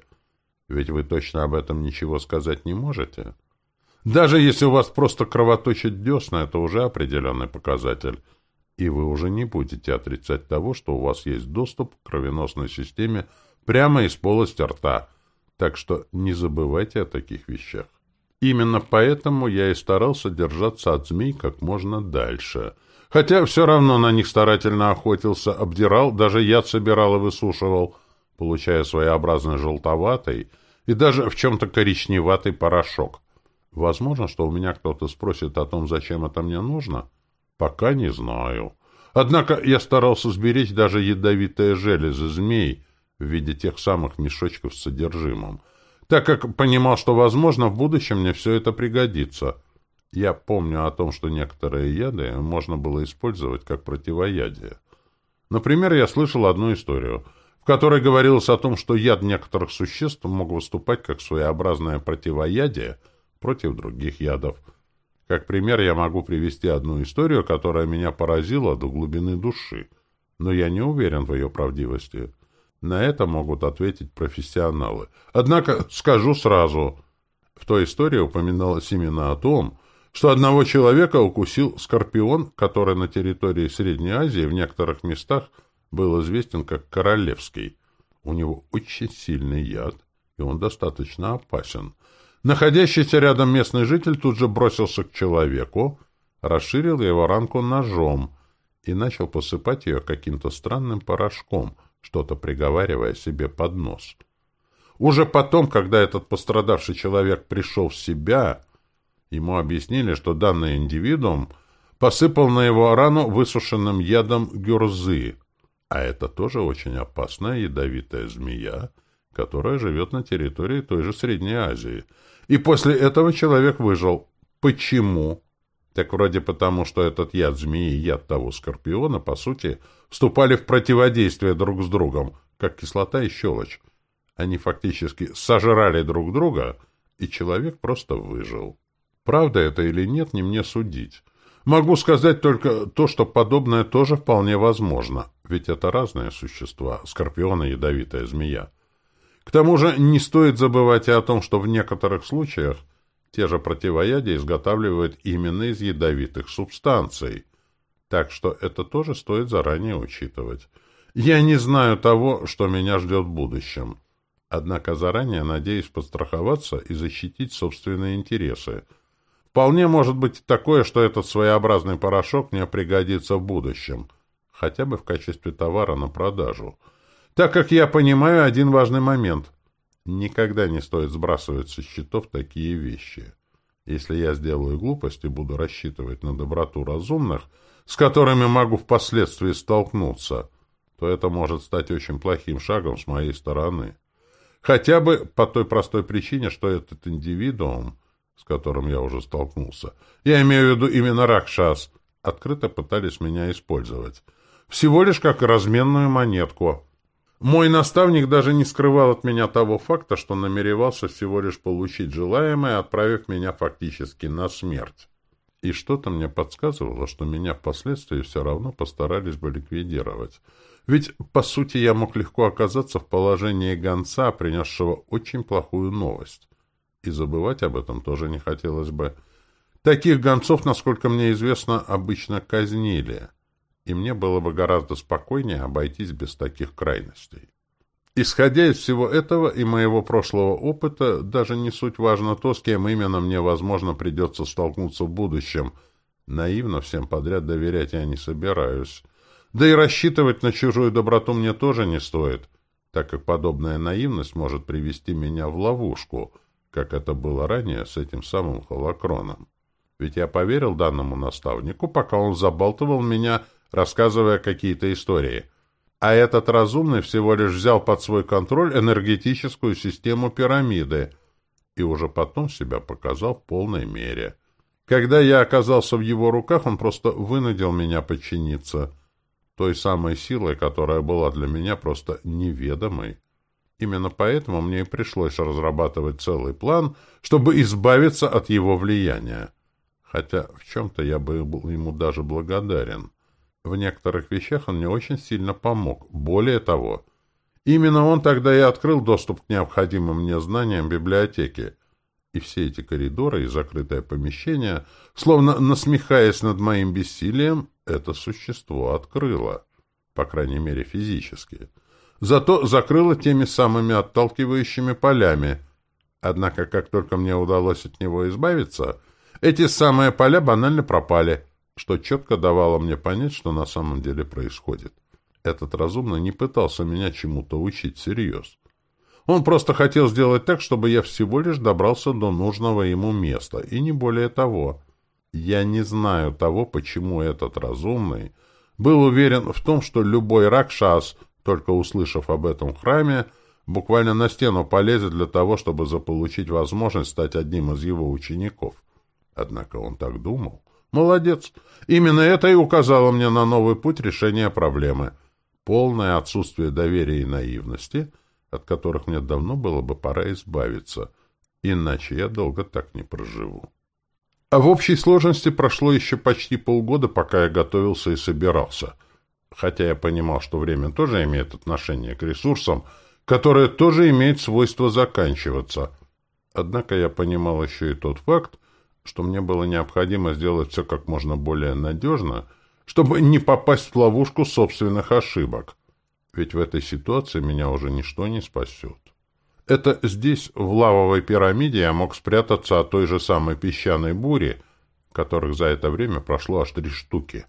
Ведь вы точно об этом ничего сказать не можете. Даже если у вас просто кровоточит десна, это уже определенный показатель. И вы уже не будете отрицать того, что у вас есть доступ к кровеносной системе прямо из полости рта. Так что не забывайте о таких вещах. Именно поэтому я и старался держаться от змей как можно дальше. Хотя все равно на них старательно охотился, обдирал, даже яд собирал и высушивал, получая своеобразный желтоватый и даже в чем-то коричневатый порошок. Возможно, что у меня кто-то спросит о том, зачем это мне нужно? Пока не знаю. Однако я старался сберечь даже ядовитые железы змей в виде тех самых мешочков с содержимым — так как понимал, что, возможно, в будущем мне все это пригодится. Я помню о том, что некоторые яды можно было использовать как противоядие. Например, я слышал одну историю, в которой говорилось о том, что яд некоторых существ мог выступать как своеобразное противоядие против других ядов. Как пример я могу привести одну историю, которая меня поразила до глубины души, но я не уверен в ее правдивости. На это могут ответить профессионалы. Однако скажу сразу, в той истории упоминалось именно о том, что одного человека укусил скорпион, который на территории Средней Азии в некоторых местах был известен как королевский. У него очень сильный яд, и он достаточно опасен. Находящийся рядом местный житель тут же бросился к человеку, расширил его ранку ножом и начал посыпать ее каким-то странным порошком — что-то приговаривая себе под нос. Уже потом, когда этот пострадавший человек пришел в себя, ему объяснили, что данный индивидуум посыпал на его рану высушенным ядом гюрзы, а это тоже очень опасная ядовитая змея, которая живет на территории той же Средней Азии. И после этого человек выжил. Почему? Так вроде потому, что этот яд змеи и яд того скорпиона, по сути, вступали в противодействие друг с другом, как кислота и щелочь. Они фактически сожрали друг друга, и человек просто выжил. Правда это или нет, не мне судить. Могу сказать только то, что подобное тоже вполне возможно, ведь это разные существа, скорпион и ядовитая змея. К тому же не стоит забывать и о том, что в некоторых случаях те же противоядия изготавливают именно из ядовитых субстанций. Так что это тоже стоит заранее учитывать. Я не знаю того, что меня ждет в будущем. Однако заранее надеюсь подстраховаться и защитить собственные интересы. Вполне может быть такое, что этот своеобразный порошок мне пригодится в будущем, хотя бы в качестве товара на продажу. Так как я понимаю один важный момент. Никогда не стоит сбрасывать со счетов такие вещи. Если я сделаю глупость и буду рассчитывать на доброту разумных, с которыми могу впоследствии столкнуться, то это может стать очень плохим шагом с моей стороны. Хотя бы по той простой причине, что этот индивидуум, с которым я уже столкнулся, я имею в виду именно Ракшас, открыто пытались меня использовать. Всего лишь как разменную монетку — мой наставник даже не скрывал от меня того факта, что намеревался всего лишь получить желаемое, отправив меня фактически на смерть. И что-то мне подсказывало, что меня впоследствии все равно постарались бы ликвидировать. Ведь, по сути, я мог легко оказаться в положении гонца, принесшего очень плохую новость. И забывать об этом тоже не хотелось бы. Таких гонцов, насколько мне известно, обычно казнили и мне было бы гораздо спокойнее обойтись без таких крайностей. Исходя из всего этого и моего прошлого опыта, даже не суть важно то, с кем именно мне, возможно, придется столкнуться в будущем. Наивно всем подряд доверять я не собираюсь. Да и рассчитывать на чужую доброту мне тоже не стоит, так как подобная наивность может привести меня в ловушку, как это было ранее с этим самым холокроном. Ведь я поверил данному наставнику, пока он забалтывал меня рассказывая какие-то истории. А этот разумный всего лишь взял под свой контроль энергетическую систему пирамиды и уже потом себя показал в полной мере. Когда я оказался в его руках, он просто вынудил меня подчиниться той самой силой, которая была для меня просто неведомой. Именно поэтому мне и пришлось разрабатывать целый план, чтобы избавиться от его влияния. Хотя в чем-то я был ему даже благодарен. В некоторых вещах он мне очень сильно помог. Более того, именно он тогда и открыл доступ к необходимым мне знаниям библиотеки. И все эти коридоры и закрытое помещение, словно насмехаясь над моим бессилием, это существо открыло. По крайней мере, физически. Зато закрыло теми самыми отталкивающими полями. Однако, как только мне удалось от него избавиться, эти самые поля банально пропали — что четко давало мне понять, что на самом деле происходит. Этот разумный не пытался меня чему-то учить всерьез. Он просто хотел сделать так, чтобы я всего лишь добрался до нужного ему места, и не более того. Я не знаю того, почему этот разумный был уверен в том, что любой Ракшас, только услышав об этом храме, буквально на стену полезет для того, чтобы заполучить возможность стать одним из его учеников. Однако он так думал. Молодец. Именно это и указало мне на новый путь решения проблемы. Полное отсутствие доверия и наивности, от которых мне давно было бы пора избавиться. Иначе я долго так не проживу. А в общей сложности прошло еще почти полгода, пока я готовился и собирался. Хотя я понимал, что время тоже имеет отношение к ресурсам, которые тоже имеют свойство заканчиваться. Однако я понимал еще и тот факт, что мне было необходимо сделать все как можно более надежно, чтобы не попасть в ловушку собственных ошибок. Ведь в этой ситуации меня уже ничто не спасет. Это здесь, в лавовой пирамиде, я мог спрятаться от той же самой песчаной бури, которых за это время прошло аж три штуки.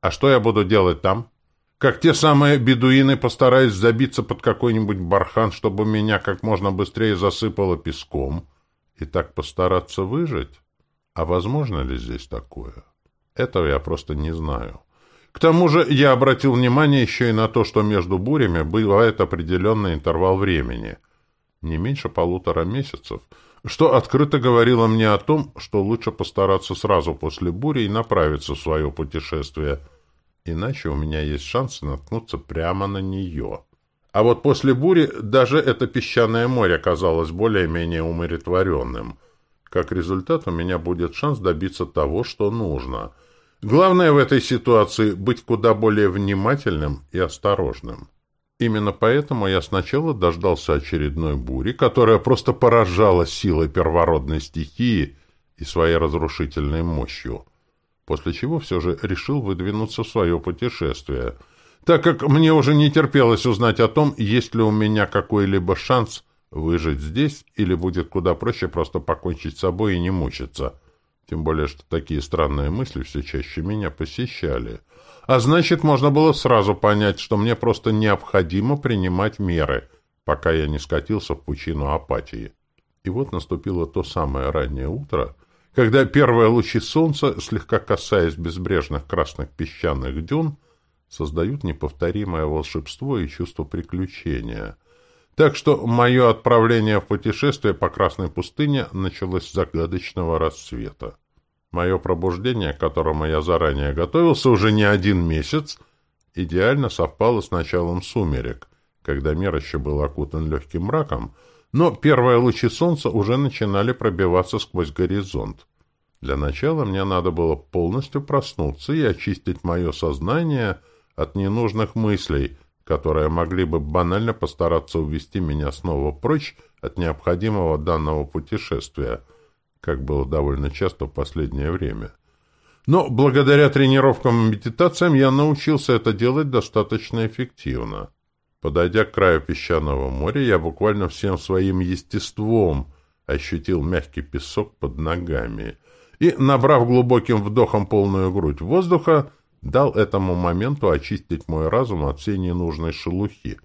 А что я буду делать там? Как те самые бедуины постараюсь забиться под какой-нибудь бархан, чтобы меня как можно быстрее засыпало песком, и так постараться выжить? А возможно ли здесь такое? Этого я просто не знаю. К тому же я обратил внимание еще и на то, что между бурями бывает определенный интервал времени — не меньше полутора месяцев, что открыто говорило мне о том, что лучше постараться сразу после бури и направиться в свое путешествие, иначе у меня есть шанс наткнуться прямо на нее. А вот после бури даже это песчаное море казалось более-менее умиротворенным. Как результат, у меня будет шанс добиться того, что нужно. Главное в этой ситуации быть куда более внимательным и осторожным. Именно поэтому я сначала дождался очередной бури, которая просто поражала силой первородной стихии и своей разрушительной мощью, после чего все же решил выдвинуться в свое путешествие, так как мне уже не терпелось узнать о том, есть ли у меня какой-либо шанс выжить здесь или будет куда проще просто покончить с собой и не мучиться. Тем более, что такие странные мысли все чаще меня посещали — а значит, можно было сразу понять, что мне просто необходимо принимать меры, пока я не скатился в пучину апатии. И вот наступило то самое раннее утро, когда первые лучи солнца, слегка касаясь безбрежных красных песчаных дюн, создают неповторимое волшебство и чувство приключения. Так что мое отправление в путешествие по Красной пустыне началось с загадочного рассвета. Мое пробуждение, к которому я заранее готовился уже не один месяц, идеально совпало с началом сумерек, когда мир еще был окутан легким мраком, но первые лучи солнца уже начинали пробиваться сквозь горизонт. Для начала мне надо было полностью проснуться и очистить мое сознание от ненужных мыслей, которые могли бы банально постараться увести меня снова прочь от необходимого данного путешествия — как было довольно часто в последнее время. Но благодаря тренировкам и медитациям я научился это делать достаточно эффективно. Подойдя к краю песчаного моря, я буквально всем своим естеством ощутил мягкий песок под ногами и, набрав глубоким вдохом полную грудь воздуха, дал этому моменту очистить мой разум от всей ненужной шелухи.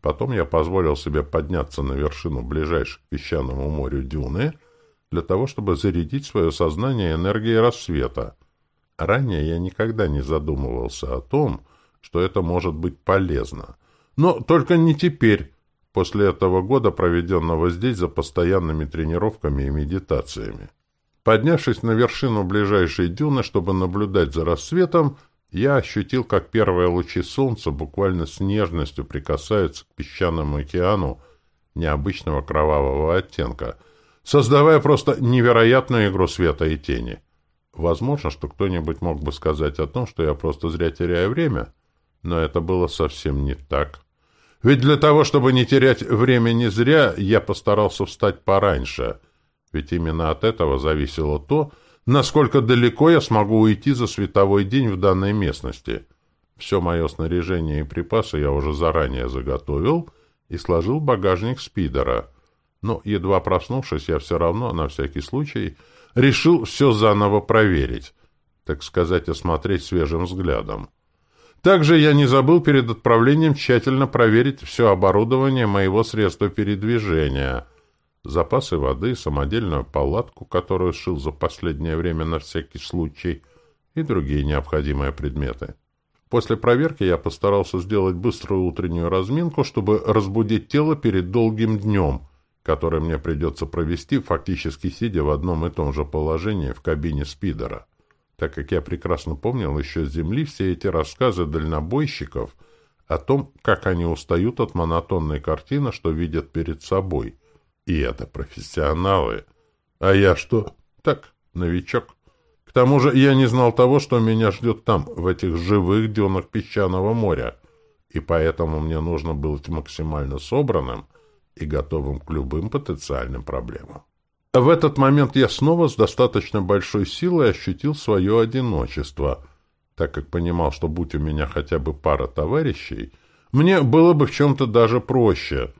Потом я позволил себе подняться на вершину ближайшей к песчаному морю дюны — для того, чтобы зарядить свое сознание энергией рассвета. Ранее я никогда не задумывался о том, что это может быть полезно. Но только не теперь, после этого года, проведенного здесь за постоянными тренировками и медитациями. Поднявшись на вершину ближайшей дюны, чтобы наблюдать за рассветом, я ощутил, как первые лучи солнца буквально с нежностью прикасаются к песчаному океану необычного кровавого оттенка — создавая просто невероятную игру света и тени. Возможно, что кто-нибудь мог бы сказать о том, что я просто зря теряю время, но это было совсем не так. Ведь для того, чтобы не терять времени зря, я постарался встать пораньше, ведь именно от этого зависело то, насколько далеко я смогу уйти за световой день в данной местности. Все мое снаряжение и припасы я уже заранее заготовил и сложил в багажник спидера — но, едва проснувшись, я все равно, на всякий случай, решил все заново проверить, так сказать, осмотреть свежим взглядом. Также я не забыл перед отправлением тщательно проверить все оборудование моего средства передвижения, запасы воды, самодельную палатку, которую сшил за последнее время на всякий случай, и другие необходимые предметы. После проверки я постарался сделать быструю утреннюю разминку, чтобы разбудить тело перед долгим днем, который мне придется провести, фактически сидя в одном и том же положении в кабине спидера. Так как я прекрасно помнил еще с земли все эти рассказы дальнобойщиков о том, как они устают от монотонной картины, что видят перед собой. И это профессионалы. А я что? Так, новичок. К тому же я не знал того, что меня ждет там, в этих живых дюнах песчаного моря, и поэтому мне нужно быть максимально собранным и готовым к любым потенциальным проблемам. В этот момент я снова с достаточно большой силой ощутил свое одиночество, так как понимал, что будь у меня хотя бы пара товарищей, мне было бы в чем-то даже проще,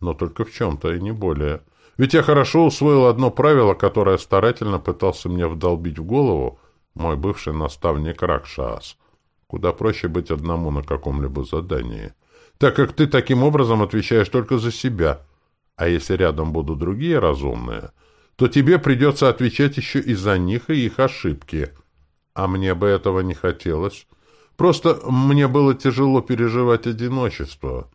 но только в чем-то и не более – ведь я хорошо усвоил одно правило, которое старательно пытался мне вдолбить в голову мой бывший наставник Ракшас. Куда проще быть одному на каком-либо задании, так как ты таким образом отвечаешь только за себя. А если рядом будут другие разумные, то тебе придется отвечать еще и за них и их ошибки. А мне бы этого не хотелось. Просто мне было тяжело переживать одиночество.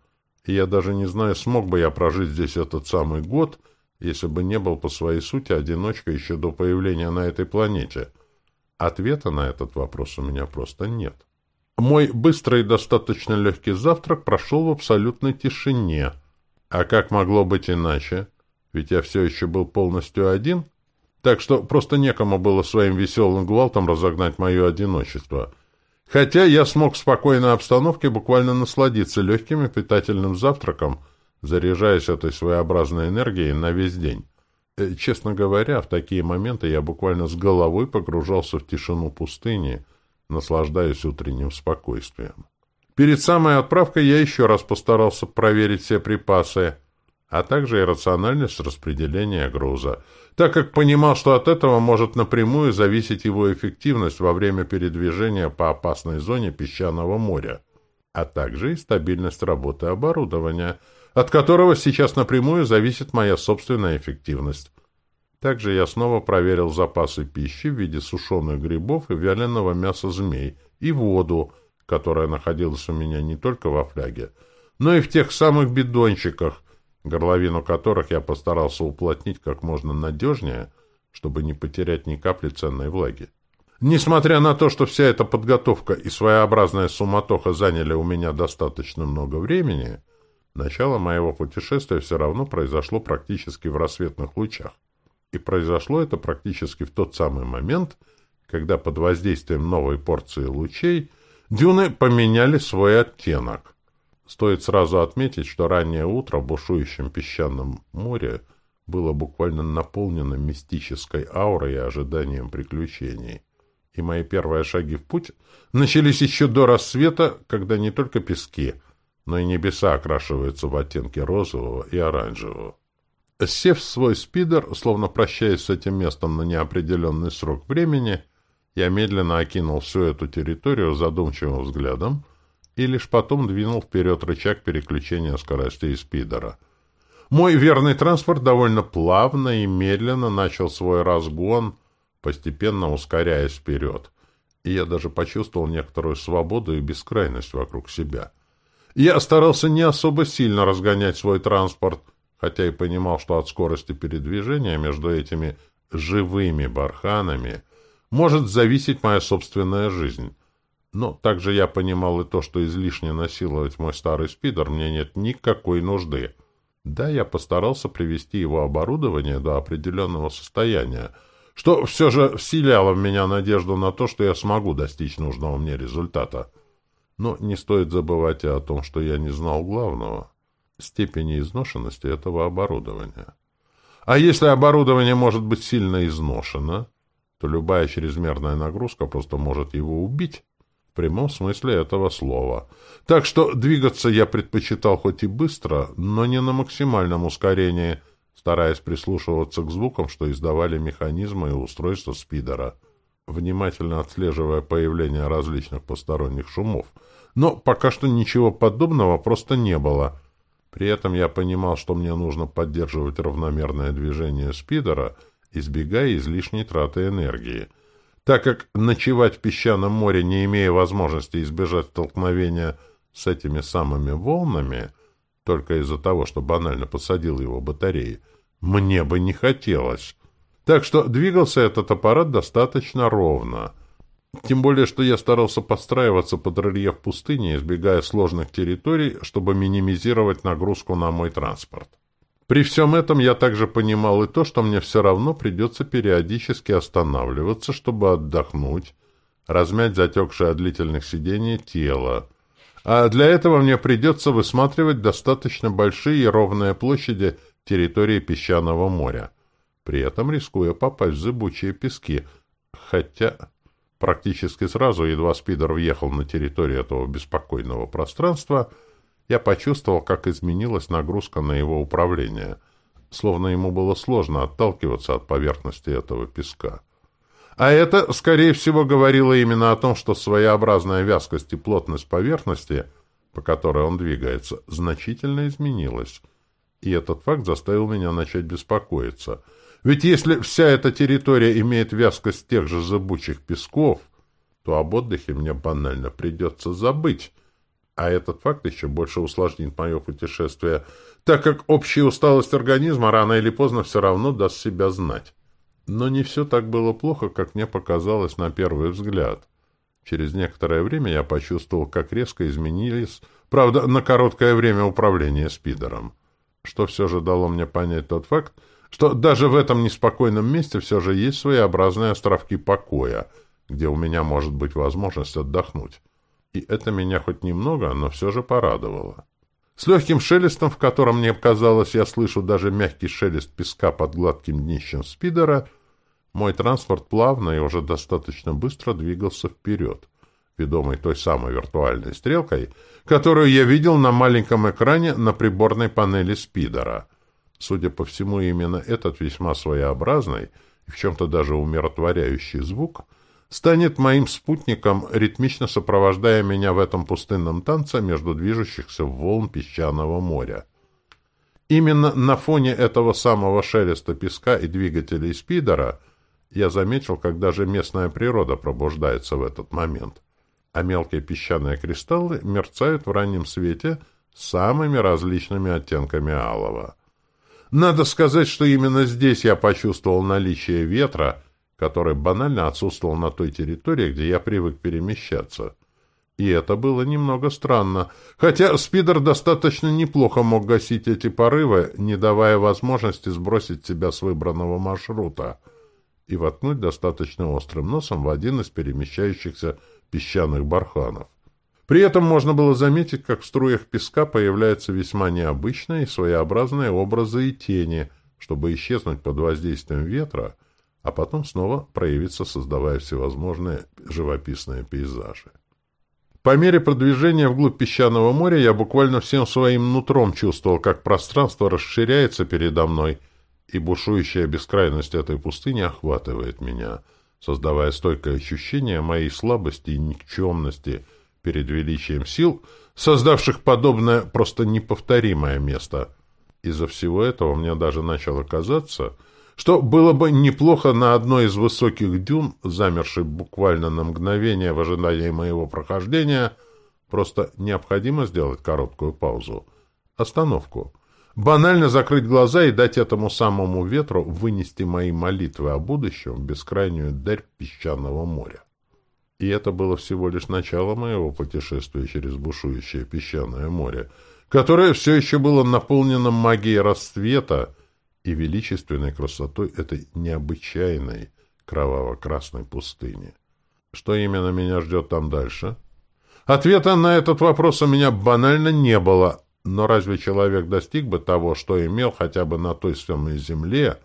Я даже не знаю, смог бы я прожить здесь этот самый год — если бы не был по своей сути одиночкой еще до появления на этой планете? Ответа на этот вопрос у меня просто нет. Мой быстрый и достаточно легкий завтрак прошел в абсолютной тишине. А как могло быть иначе? Ведь я все еще был полностью один. Так что просто некому было своим веселым гвалтом разогнать мое одиночество. Хотя я смог в спокойной обстановке буквально насладиться легким и питательным завтраком — заряжаясь этой своеобразной энергией на весь день. Э, честно говоря, в такие моменты я буквально с головой погружался в тишину пустыни, наслаждаясь утренним спокойствием. Перед самой отправкой я еще раз постарался проверить все припасы, а также и рациональность распределения груза, так как понимал, что от этого может напрямую зависеть его эффективность во время передвижения по опасной зоне песчаного моря, а также и стабильность работы оборудования – от которого сейчас напрямую зависит моя собственная эффективность. Также я снова проверил запасы пищи в виде сушеных грибов и вяленого мяса змей, и воду, которая находилась у меня не только во фляге, но и в тех самых бидончиках, горловину которых я постарался уплотнить как можно надежнее, чтобы не потерять ни капли ценной влаги. Несмотря на то, что вся эта подготовка и своеобразная суматоха заняли у меня достаточно много времени, Начало моего путешествия все равно произошло практически в рассветных лучах. И произошло это практически в тот самый момент, когда под воздействием новой порции лучей дюны поменяли свой оттенок. Стоит сразу отметить, что раннее утро в бушующем песчаном море было буквально наполнено мистической аурой и ожиданием приключений. И мои первые шаги в путь начались еще до рассвета, когда не только пески — но и небеса окрашиваются в оттенки розового и оранжевого. Сев в свой спидер, словно прощаясь с этим местом на неопределенный срок времени, я медленно окинул всю эту территорию задумчивым взглядом и лишь потом двинул вперед рычаг переключения скоростей спидера. Мой верный транспорт довольно плавно и медленно начал свой разгон, постепенно ускоряясь вперед, и я даже почувствовал некоторую свободу и бескрайность вокруг себя — я старался не особо сильно разгонять свой транспорт, хотя и понимал, что от скорости передвижения между этими живыми барханами может зависеть моя собственная жизнь. Но также я понимал и то, что излишне насиловать мой старый спидер мне нет никакой нужды. Да, я постарался привести его оборудование до определенного состояния, что все же вселяло в меня надежду на то, что я смогу достичь нужного мне результата. Но не стоит забывать и о том, что я не знал главного — степени изношенности этого оборудования. А если оборудование может быть сильно изношено, то любая чрезмерная нагрузка просто может его убить в прямом смысле этого слова. Так что двигаться я предпочитал хоть и быстро, но не на максимальном ускорении, стараясь прислушиваться к звукам, что издавали механизмы и устройства спидера, внимательно отслеживая появление различных посторонних шумов — но пока что ничего подобного просто не было. При этом я понимал, что мне нужно поддерживать равномерное движение спидера, избегая излишней траты энергии. Так как ночевать в песчаном море, не имея возможности избежать столкновения с этими самыми волнами, только из-за того, что банально посадил его батареи, мне бы не хотелось. Так что двигался этот аппарат достаточно ровно. Тем более, что я старался подстраиваться под рельеф пустыни, избегая сложных территорий, чтобы минимизировать нагрузку на мой транспорт. При всем этом я также понимал и то, что мне все равно придется периодически останавливаться, чтобы отдохнуть, размять затекшее от длительных сидений тело. А для этого мне придется высматривать достаточно большие и ровные площади территории песчаного моря, при этом рискуя попасть в зыбучие пески, хотя практически сразу, едва спидер въехал на территорию этого беспокойного пространства — я почувствовал, как изменилась нагрузка на его управление, словно ему было сложно отталкиваться от поверхности этого песка. А это, скорее всего, говорило именно о том, что своеобразная вязкость и плотность поверхности, по которой он двигается, значительно изменилась. И этот факт заставил меня начать беспокоиться. Ведь если вся эта территория имеет вязкость тех же зыбучих песков, то об отдыхе мне банально придется забыть, а этот факт еще больше усложнит мое путешествие, так как общая усталость организма рано или поздно все равно даст себя знать. Но не все так было плохо, как мне показалось на первый взгляд. Через некоторое время я почувствовал, как резко изменились, правда, на короткое время управления спидером, что все же дало мне понять тот факт, что даже в этом неспокойном месте все же есть своеобразные островки покоя, где у меня может быть возможность отдохнуть и это меня хоть немного, но все же порадовало. С легким шелестом, в котором мне казалось, я слышу даже мягкий шелест песка под гладким днищем спидера, мой транспорт плавно и уже достаточно быстро двигался вперед, ведомый той самой виртуальной стрелкой, которую я видел на маленьком экране на приборной панели спидера. Судя по всему, именно этот весьма своеобразный и в чем-то даже умиротворяющий звук — станет моим спутником, ритмично сопровождая меня в этом пустынном танце между движущихся волн песчаного моря. Именно на фоне этого самого шелеста песка и двигателей спидера я заметил, как даже местная природа пробуждается в этот момент, а мелкие песчаные кристаллы мерцают в раннем свете самыми различными оттенками алого. Надо сказать, что именно здесь я почувствовал наличие ветра — который банально отсутствовал на той территории, где я привык перемещаться. И это было немного странно, хотя спидер достаточно неплохо мог гасить эти порывы, не давая возможности сбросить себя с выбранного маршрута и воткнуть достаточно острым носом в один из перемещающихся песчаных барханов. При этом можно было заметить, как в струях песка появляются весьма необычные и своеобразные образы и тени, чтобы исчезнуть под воздействием ветра — а потом снова проявиться, создавая всевозможные живописные пейзажи. По мере продвижения вглубь песчаного моря я буквально всем своим нутром чувствовал, как пространство расширяется передо мной, и бушующая бескрайность этой пустыни охватывает меня, создавая стойкое ощущение моей слабости и никчемности перед величием сил, создавших подобное просто неповторимое место. Из-за всего этого мне даже начало казаться — что было бы неплохо на одной из высоких дюн, замершей буквально на мгновение в ожидании моего прохождения, просто необходимо сделать короткую паузу. Остановку. Банально закрыть глаза и дать этому самому ветру вынести мои молитвы о будущем в бескрайнюю дарь песчаного моря. И это было всего лишь начало моего путешествия через бушующее песчаное море, которое все еще было наполнено магией расцвета, и величественной красотой этой необычайной кроваво-красной пустыни. Что именно меня ждет там дальше? Ответа на этот вопрос у меня банально не было, но разве человек достиг бы того, что имел хотя бы на той самой земле,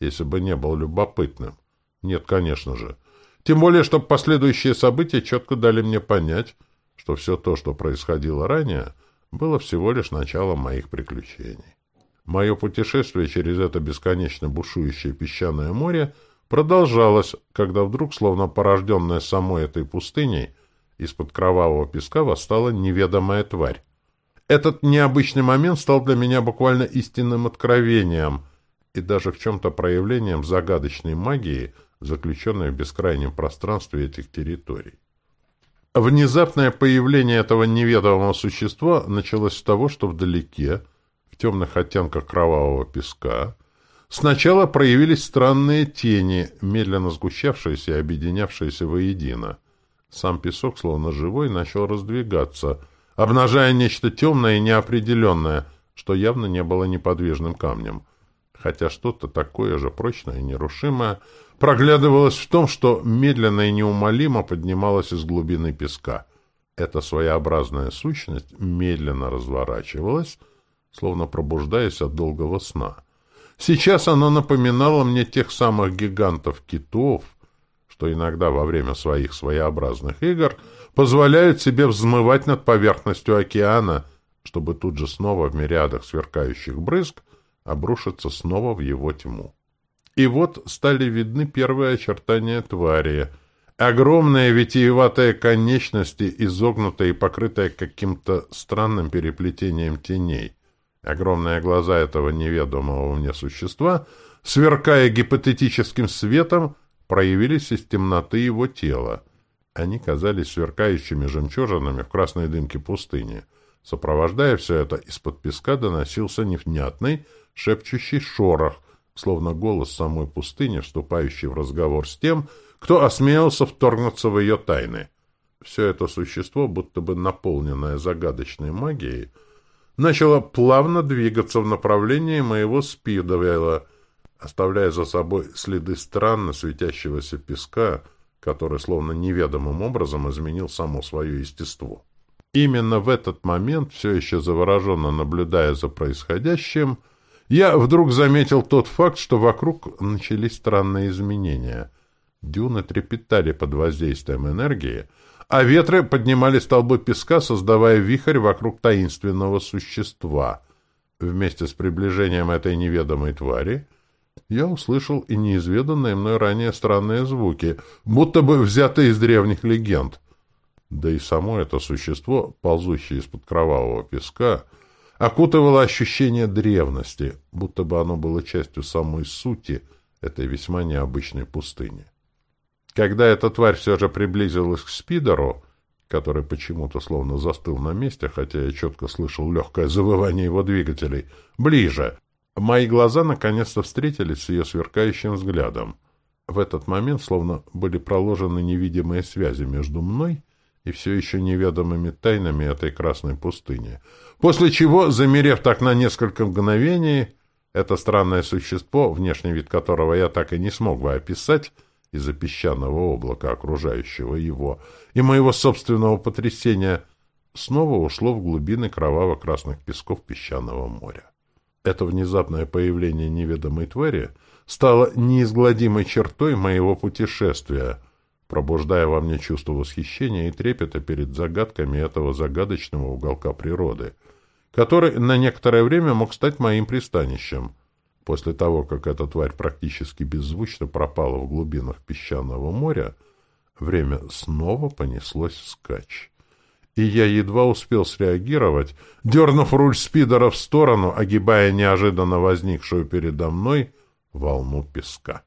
если бы не был любопытным? Нет, конечно же. Тем более, что последующие события четко дали мне понять, что все то, что происходило ранее, было всего лишь началом моих приключений. Мое путешествие через это бесконечно бушующее песчаное море продолжалось, когда вдруг, словно порожденная самой этой пустыней, из-под кровавого песка восстала неведомая тварь. Этот необычный момент стал для меня буквально истинным откровением и даже в чем-то проявлением загадочной магии, заключенной в бескрайнем пространстве этих территорий. Внезапное появление этого неведомого существа началось с того, что вдалеке, темных оттенках кровавого песка, сначала проявились странные тени, медленно сгущавшиеся и объединявшиеся воедино. Сам песок, словно живой, начал раздвигаться, обнажая нечто темное и неопределенное, что явно не было неподвижным камнем. Хотя что-то такое же прочное и нерушимое проглядывалось в том, что медленно и неумолимо поднималось из глубины песка. Эта своеобразная сущность медленно разворачивалась, словно пробуждаясь от долгого сна. Сейчас она напоминала мне тех самых гигантов-китов, что иногда во время своих своеобразных игр позволяют себе взмывать над поверхностью океана, чтобы тут же снова в мириадах сверкающих брызг обрушиться снова в его тьму. И вот стали видны первые очертания твари. Огромные витиеватые конечности, изогнутые и покрытые каким-то странным переплетением теней. Огромные глаза этого неведомого мне существа, сверкая гипотетическим светом, проявились из темноты его тела. Они казались сверкающими жемчужинами в красной дымке пустыни. Сопровождая все это, из-под песка доносился невнятный, шепчущий шорох, словно голос самой пустыни, вступающий в разговор с тем, кто осмелился вторгнуться в ее тайны. Все это существо, будто бы наполненное загадочной магией, начало плавно двигаться в направлении моего спидовела, оставляя за собой следы странно светящегося песка, который словно неведомым образом изменил само свое естество. Именно в этот момент, все еще завороженно наблюдая за происходящим, я вдруг заметил тот факт, что вокруг начались странные изменения. Дюны трепетали под воздействием энергии, а ветры поднимали столбы песка, создавая вихрь вокруг таинственного существа. Вместе с приближением этой неведомой твари я услышал и неизведанные мной ранее странные звуки, будто бы взятые из древних легенд. Да и само это существо, ползущее из-под кровавого песка — окутывало ощущение древности, будто бы оно было частью самой сути этой весьма необычной пустыни. Когда эта тварь все же приблизилась к спидеру, который почему-то словно застыл на месте, хотя я четко слышал легкое завывание его двигателей, ближе, мои глаза наконец-то встретились с ее сверкающим взглядом. В этот момент словно были проложены невидимые связи между мной и все еще неведомыми тайнами этой красной пустыни. После чего, замерев так на несколько мгновений, это странное существо, внешний вид которого я так и не смог бы описать из-за песчаного облака, окружающего его, и моего собственного потрясения, снова ушло в глубины кроваво-красных песков песчаного моря. Это внезапное появление неведомой твари стало неизгладимой чертой моего путешествия — пробуждая во мне чувство восхищения и трепета перед загадками этого загадочного уголка природы, который на некоторое время мог стать моим пристанищем. После того, как эта тварь практически беззвучно пропала в глубинах песчаного моря, время снова понеслось вскачь. И я едва успел среагировать, дернув руль спидера в сторону, огибая неожиданно возникшую передо мной волну песка.